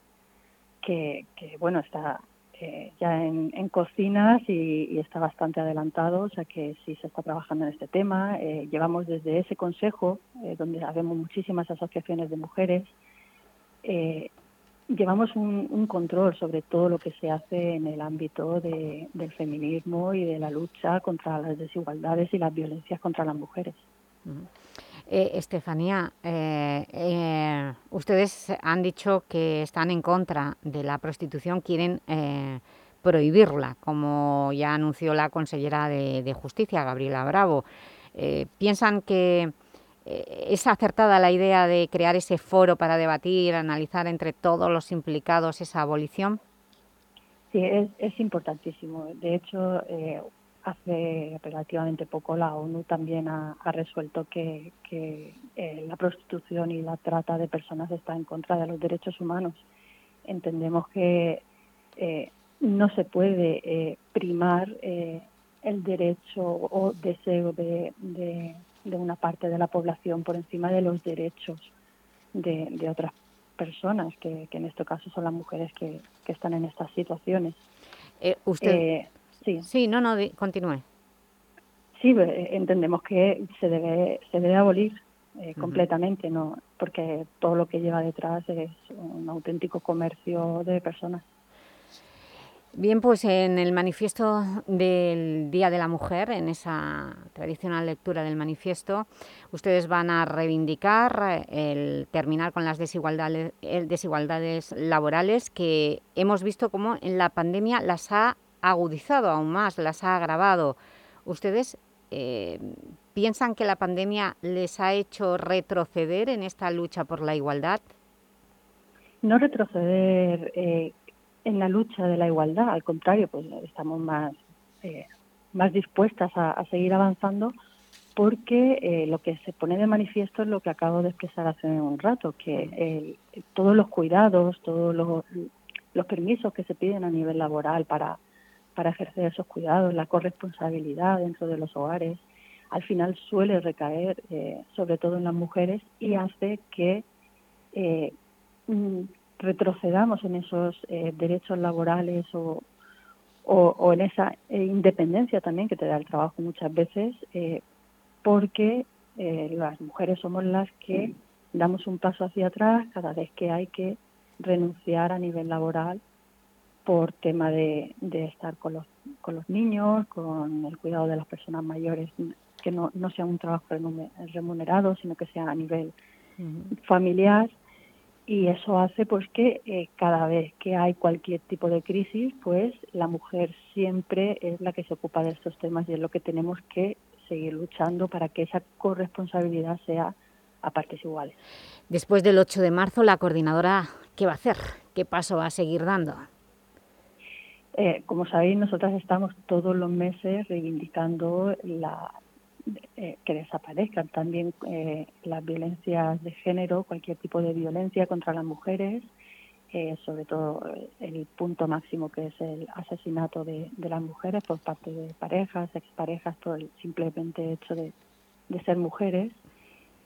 que, bueno, está eh, ya en, cocinas y, está bastante adelantado, o sea que sí se está trabajando en este tema. llevamos desde ese consejo, donde habemos muchísimas asociaciones de mujeres, llevamos un, control sobre todo lo que se hace en el ámbito del feminismo y de la lucha contra las desigualdades y las violencias contra las mujeres. Eh, Estefanía, eh, eh, ustedes han dicho que están en contra de la prostitución, quieren prohibirla, como ya anunció la consellera de Justicia, Gabriela Bravo. ¿Piensan que ¿Es acertada la idea de crear ese foro para debatir, analizar entre todos los implicados esa abolición? Sí, es, importantísimo. De hecho, eh, hace relativamente poco la ONU también ha, resuelto que, eh, la prostitución y la trata de personas está en contra de los derechos humanos. Entendemos que no se puede primar el derecho o deseo de de una parte de la población por encima de los derechos de, de otras personas, que, que, en este caso son las mujeres que, que están en estas situaciones. Eh, usted... Eh, sí. sí, no, no, continúe. Sí, eh, entendemos que se debe, se debe abolir completamente, no porque todo lo que lleva detrás es un auténtico comercio de personas. Bien, pues en el manifiesto del Día de la Mujer, en esa tradicional lectura del manifiesto, ustedes van a reivindicar el terminar con las desigualdades, desigualdades laborales que hemos visto como en la pandemia las ha agudizado aún más, las ha agravado. ¿Ustedes eh, piensan que la pandemia les ha hecho retroceder en esta lucha por la igualdad? No retroceder, eh, en la lucha de la igualdad, al contrario, pues estamos más, eh, más dispuestas a, seguir avanzando porque eh, lo que se pone de manifiesto es lo que acabo de expresar hace un rato, que todos los cuidados, todos los, los, permisos que se piden a nivel laboral para, para ejercer esos cuidados, la corresponsabilidad dentro de los hogares, al final suele recaer eh, sobre todo en las mujeres y hace que mm, retrocedamos en esos eh, derechos laborales o, o, en esa eh, independencia también que te da el trabajo muchas veces, eh, porque las mujeres somos las que damos un paso hacia atrás cada vez que hay que renunciar a nivel laboral por tema de, de estar con los, con los niños, con el cuidado de las personas mayores, que no, no sea un trabajo remunerado, sino que sea a nivel familiar y eso hace pues que eh, cada vez que hay cualquier tipo de crisis, pues la mujer siempre es la que se ocupa de estos temas y es lo que tenemos que seguir luchando para que esa corresponsabilidad sea a partes iguales. Después del 8 de marzo, la coordinadora, ¿qué va a hacer? ¿Qué paso va a seguir dando? Eh, como sabéis, nosotras estamos todos los meses reivindicando la, eh, que desaparezcan también eh, las violencias de género, cualquier tipo de violencia contra las mujeres, eh, sobre todo el punto máximo que es el asesinato de, las mujeres por parte de parejas, exparejas, por el simplemente hecho de, ser mujeres.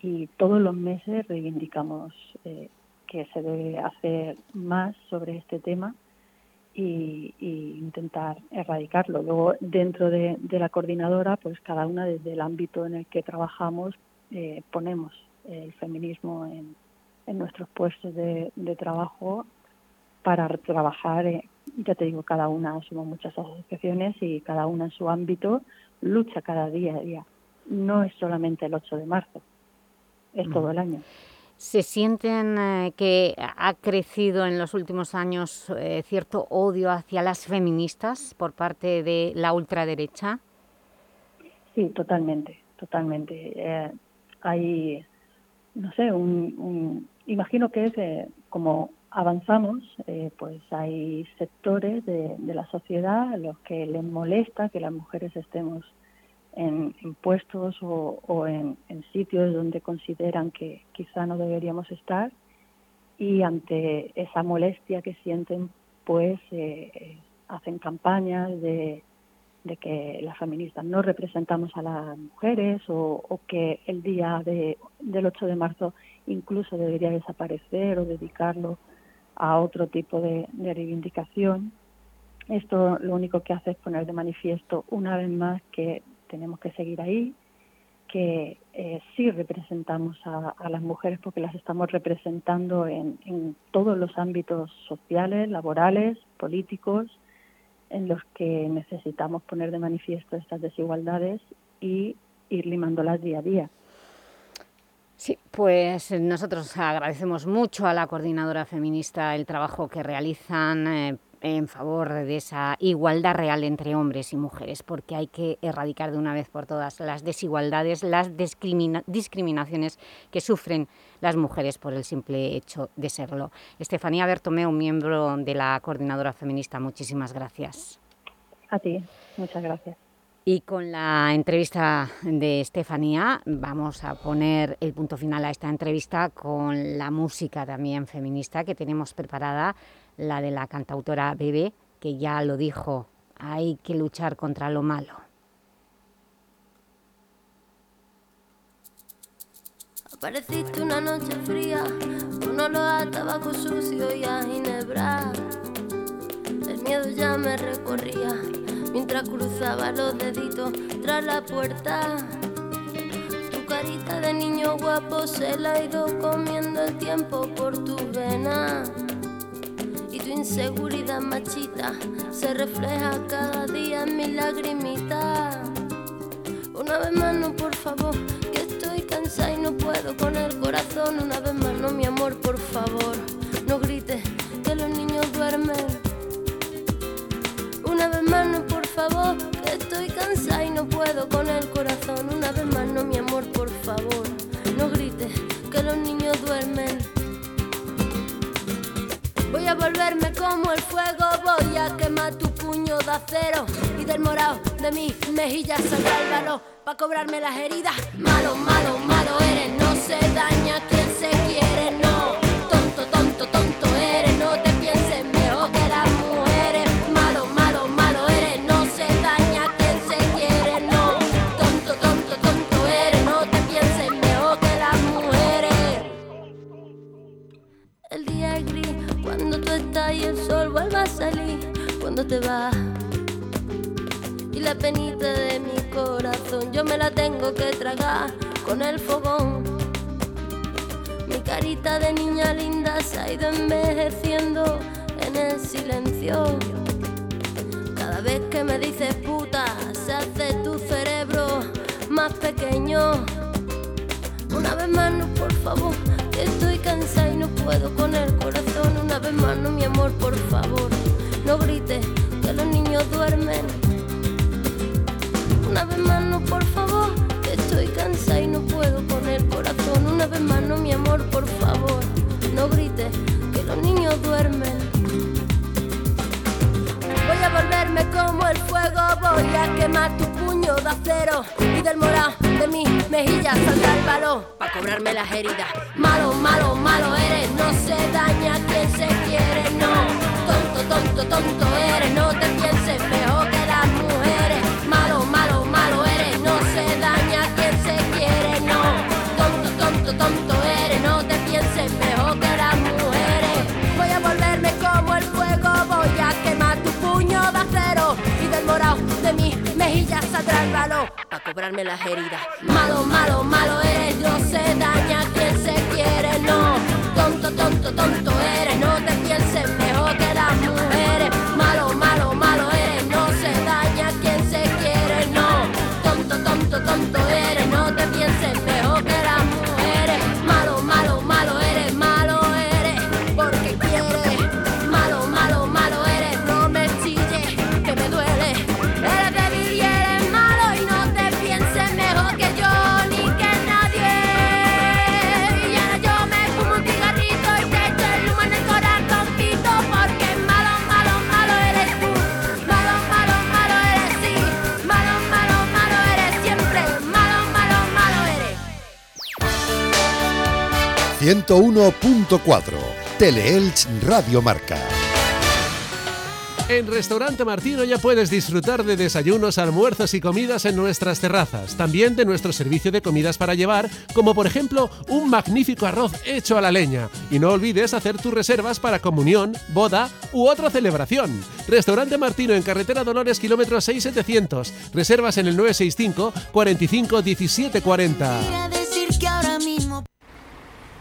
Y todos los meses reivindicamos que se debe hacer más sobre este tema y, intentar erradicarlo. Luego, dentro de, la coordinadora, pues cada una desde el ámbito en el que trabajamos eh, ponemos el feminismo en, nuestros puestos de, trabajo para trabajar, eh, ya te digo, cada una, somos muchas asociaciones y cada una en su ámbito lucha cada día a día. No es solamente el 8 de marzo, es todo el año. ¿Se sienten eh, que ha crecido en los últimos años eh, cierto odio hacia las feministas por parte de la ultraderecha? Sí, totalmente, totalmente. Eh, hay, no sé, un, imagino que es como avanzamos, pues hay sectores de, de la sociedad a los que les molesta que las mujeres estemos en, puestos o, en, sitios donde consideran que quizá no deberíamos estar y ante esa molestia que sienten pues eh, hacen campañas de, que las feministas no representamos a las mujeres o, que el día de, del 8 de marzo incluso debería desaparecer o dedicarlo a otro tipo de, de reivindicación. Esto lo único que hace es poner de manifiesto una vez más que tenemos que seguir ahí, que eh, sí representamos a, las mujeres porque las estamos representando en, todos los ámbitos sociales, laborales, políticos, en los que necesitamos poner de manifiesto estas desigualdades y ir limándolas día a día. Sí, pues nosotros agradecemos mucho a la coordinadora feminista el trabajo que realizan eh, en favor de esa igualdad real entre hombres y mujeres, porque hay que erradicar de una vez por todas las desigualdades, las discriminaciones que sufren las mujeres por el simple hecho de serlo. Estefanía Bertomeu, miembro de la Coordinadora Feminista, muchísimas gracias. A ti, muchas gracias. Y con la entrevista de Estefanía vamos a poner el punto final a esta entrevista con la música también feminista que tenemos preparada la de la cantautora Bebé, que ya lo dijo, hay que luchar contra lo malo. Apareciste una noche fría, con olor a tabaco sucio y a ginebra. El miedo ya me recorría mientras cruzaba los deditos tras la puerta. Tu carita de niño guapo se la ha ido comiendo el tiempo por tu venas inseguridad machita se refleja cada día en mi lagrimita. Una vez más, no, por favor, que estoy cansada y no puedo con el corazón. Una vez más, no, mi amor, por favor, no grites que los niños duermen. Una vez más, no, por favor, que estoy cansada y no puedo con el corazón. Una vez más, no, mi amor, por favor, no grites que los niños duermen. Volverme como el fuego, voy a quemar tu puño de acero y del morado de mis mejillas saldrá el valor para cobrarme las heridas. Malo, malo, malo eres, no se daña quien se quiere. Y la penita de mi corazón yo me la tengo que tragar con el fogón. Mi carita de niña linda se ha ido envejeciendo en el silencio. Cada vez que me dices puta, se hace tu cerebro más pequeño. Una vez más, no, por favor estoy cansada y no puedo con el corazón. Una vez más, no, mi amor, por favor, no grites que los niños duermen. Una vez más, no, por favor, que estoy cansada y no puedo con el corazón. Una vez más, no, mi amor, por favor, no grites que los niños duermen. Voy a volverme como el fuego, voy a quemar tu puño de acero y del morado de mi mejilla saldrá el balón para cobrarme las heridas. Malo, malo, malo eres, no se daña 101.4 Teleelch Radio Marca. En Restaurante Martino ya puedes disfrutar de desayunos, almuerzos y comidas en nuestras terrazas. También de nuestro servicio de comidas para llevar, como por ejemplo un magnífico arroz hecho a la leña. Y no olvides hacer tus reservas para comunión, boda u otra celebración. Restaurante Martino en Carretera Dolores, kilómetro 6700. Reservas en el 965 45 17 40.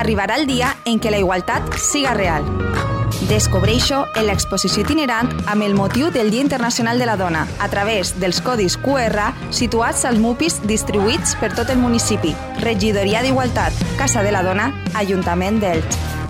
Arribarà el dia en què la igualtat siga real. Descobreixo en l'exposició itinerant amb el motiu del Dia Internacional de la Dona a través dels codis QR situats als MUPIs distribuïts per tot el municipi. Regidoria d'Igualtat, Casa de la Dona, Ajuntament d'Elx.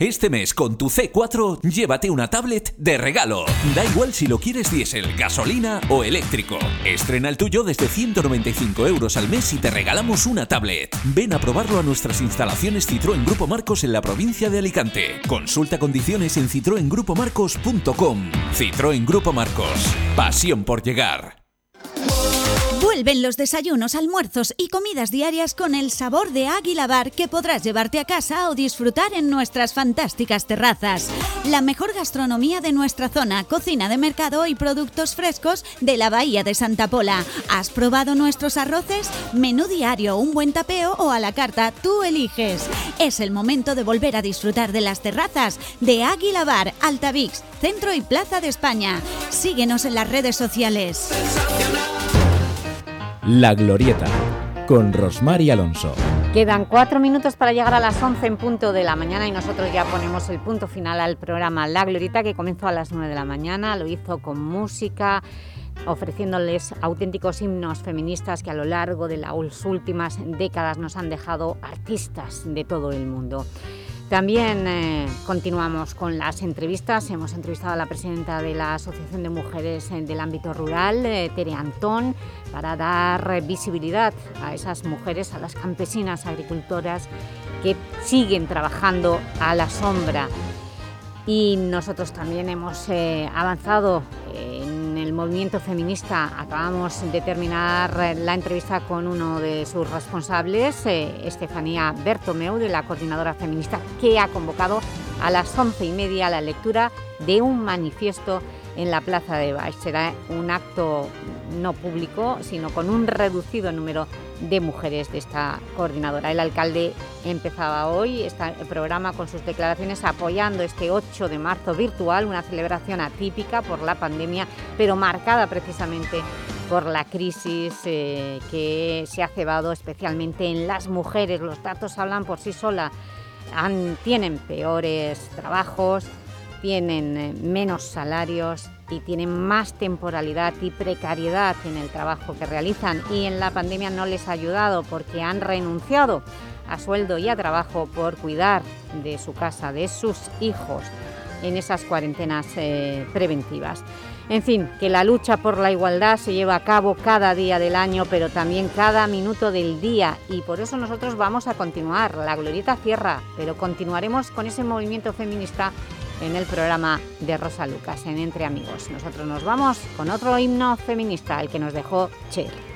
Este mes con tu C4 llévate una tablet de regalo. Da igual si lo quieres diésel, gasolina o eléctrico. Estrena el tuyo desde 195 euros al mes y te regalamos una tablet. Ven a probarlo a nuestras instalaciones Citroën Grupo Marcos en la provincia de Alicante. Consulta condiciones en citroengrupomarcos.com. Citroën Grupo Marcos. Pasión por llegar. Vuelven los desayunos, almuerzos y comidas diarias con el sabor de Águila Bar que podrás llevarte a casa o disfrutar en nuestras fantásticas terrazas. La mejor gastronomía de nuestra zona, cocina de mercado y productos frescos de la Bahía de Santa Pola. ¿Has probado nuestros arroces? Menú diario, un buen tapeo o a la carta, tú eliges. Es el momento de volver a disfrutar de las terrazas de Águila Bar, Altavix, Centro y Plaza de España. Síguenos en las redes sociales. La Glorieta, con Rosmar y Alonso. Quedan cuatro minutos para llegar a las 11 en punto de la mañana y nosotros ya ponemos el punto final al programa La Glorieta que comenzó a las 9 de la mañana, lo hizo con música, ofreciéndoles auténticos himnos feministas que a lo largo de las últimas décadas nos han dejado artistas de todo el mundo. También eh, continuamos con las entrevistas. Hemos entrevistado a la presidenta de la Asociación de Mujeres eh, del Ámbito Rural, eh, Tere Antón, para dar visibilidad a esas mujeres, a las campesinas agricultoras que siguen trabajando a la sombra. Y nosotros también hemos avanzado en el movimiento feminista. Acabamos de terminar la entrevista con uno de sus responsables, Estefanía Bertomeu, de la Coordinadora Feminista, que ha convocado a las once y media la lectura de un manifiesto en la Plaza de Baix. Será un acto no público, sino con un reducido número de mujeres de esta coordinadora. El alcalde empezaba hoy este programa con sus declaraciones apoyando este 8 de marzo virtual, una celebración atípica por la pandemia, pero marcada precisamente por la crisis eh, que se ha cebado especialmente en las mujeres. Los datos hablan por sí sola. tienen peores trabajos, tienen eh, menos salarios y tienen más temporalidad y precariedad en el trabajo que realizan y en la pandemia no les ha ayudado porque han renunciado a sueldo y a trabajo por cuidar de su casa, de sus hijos en esas cuarentenas eh, preventivas. En fin, que la lucha por la igualdad se lleva a cabo cada día del año, pero también cada minuto del día y por eso nosotros vamos a continuar. La glorieta cierra, pero continuaremos con ese movimiento feminista en el programa de Rosa Lucas, en Entre Amigos. Nosotros nos vamos con otro himno feminista, el que nos dejó Cher.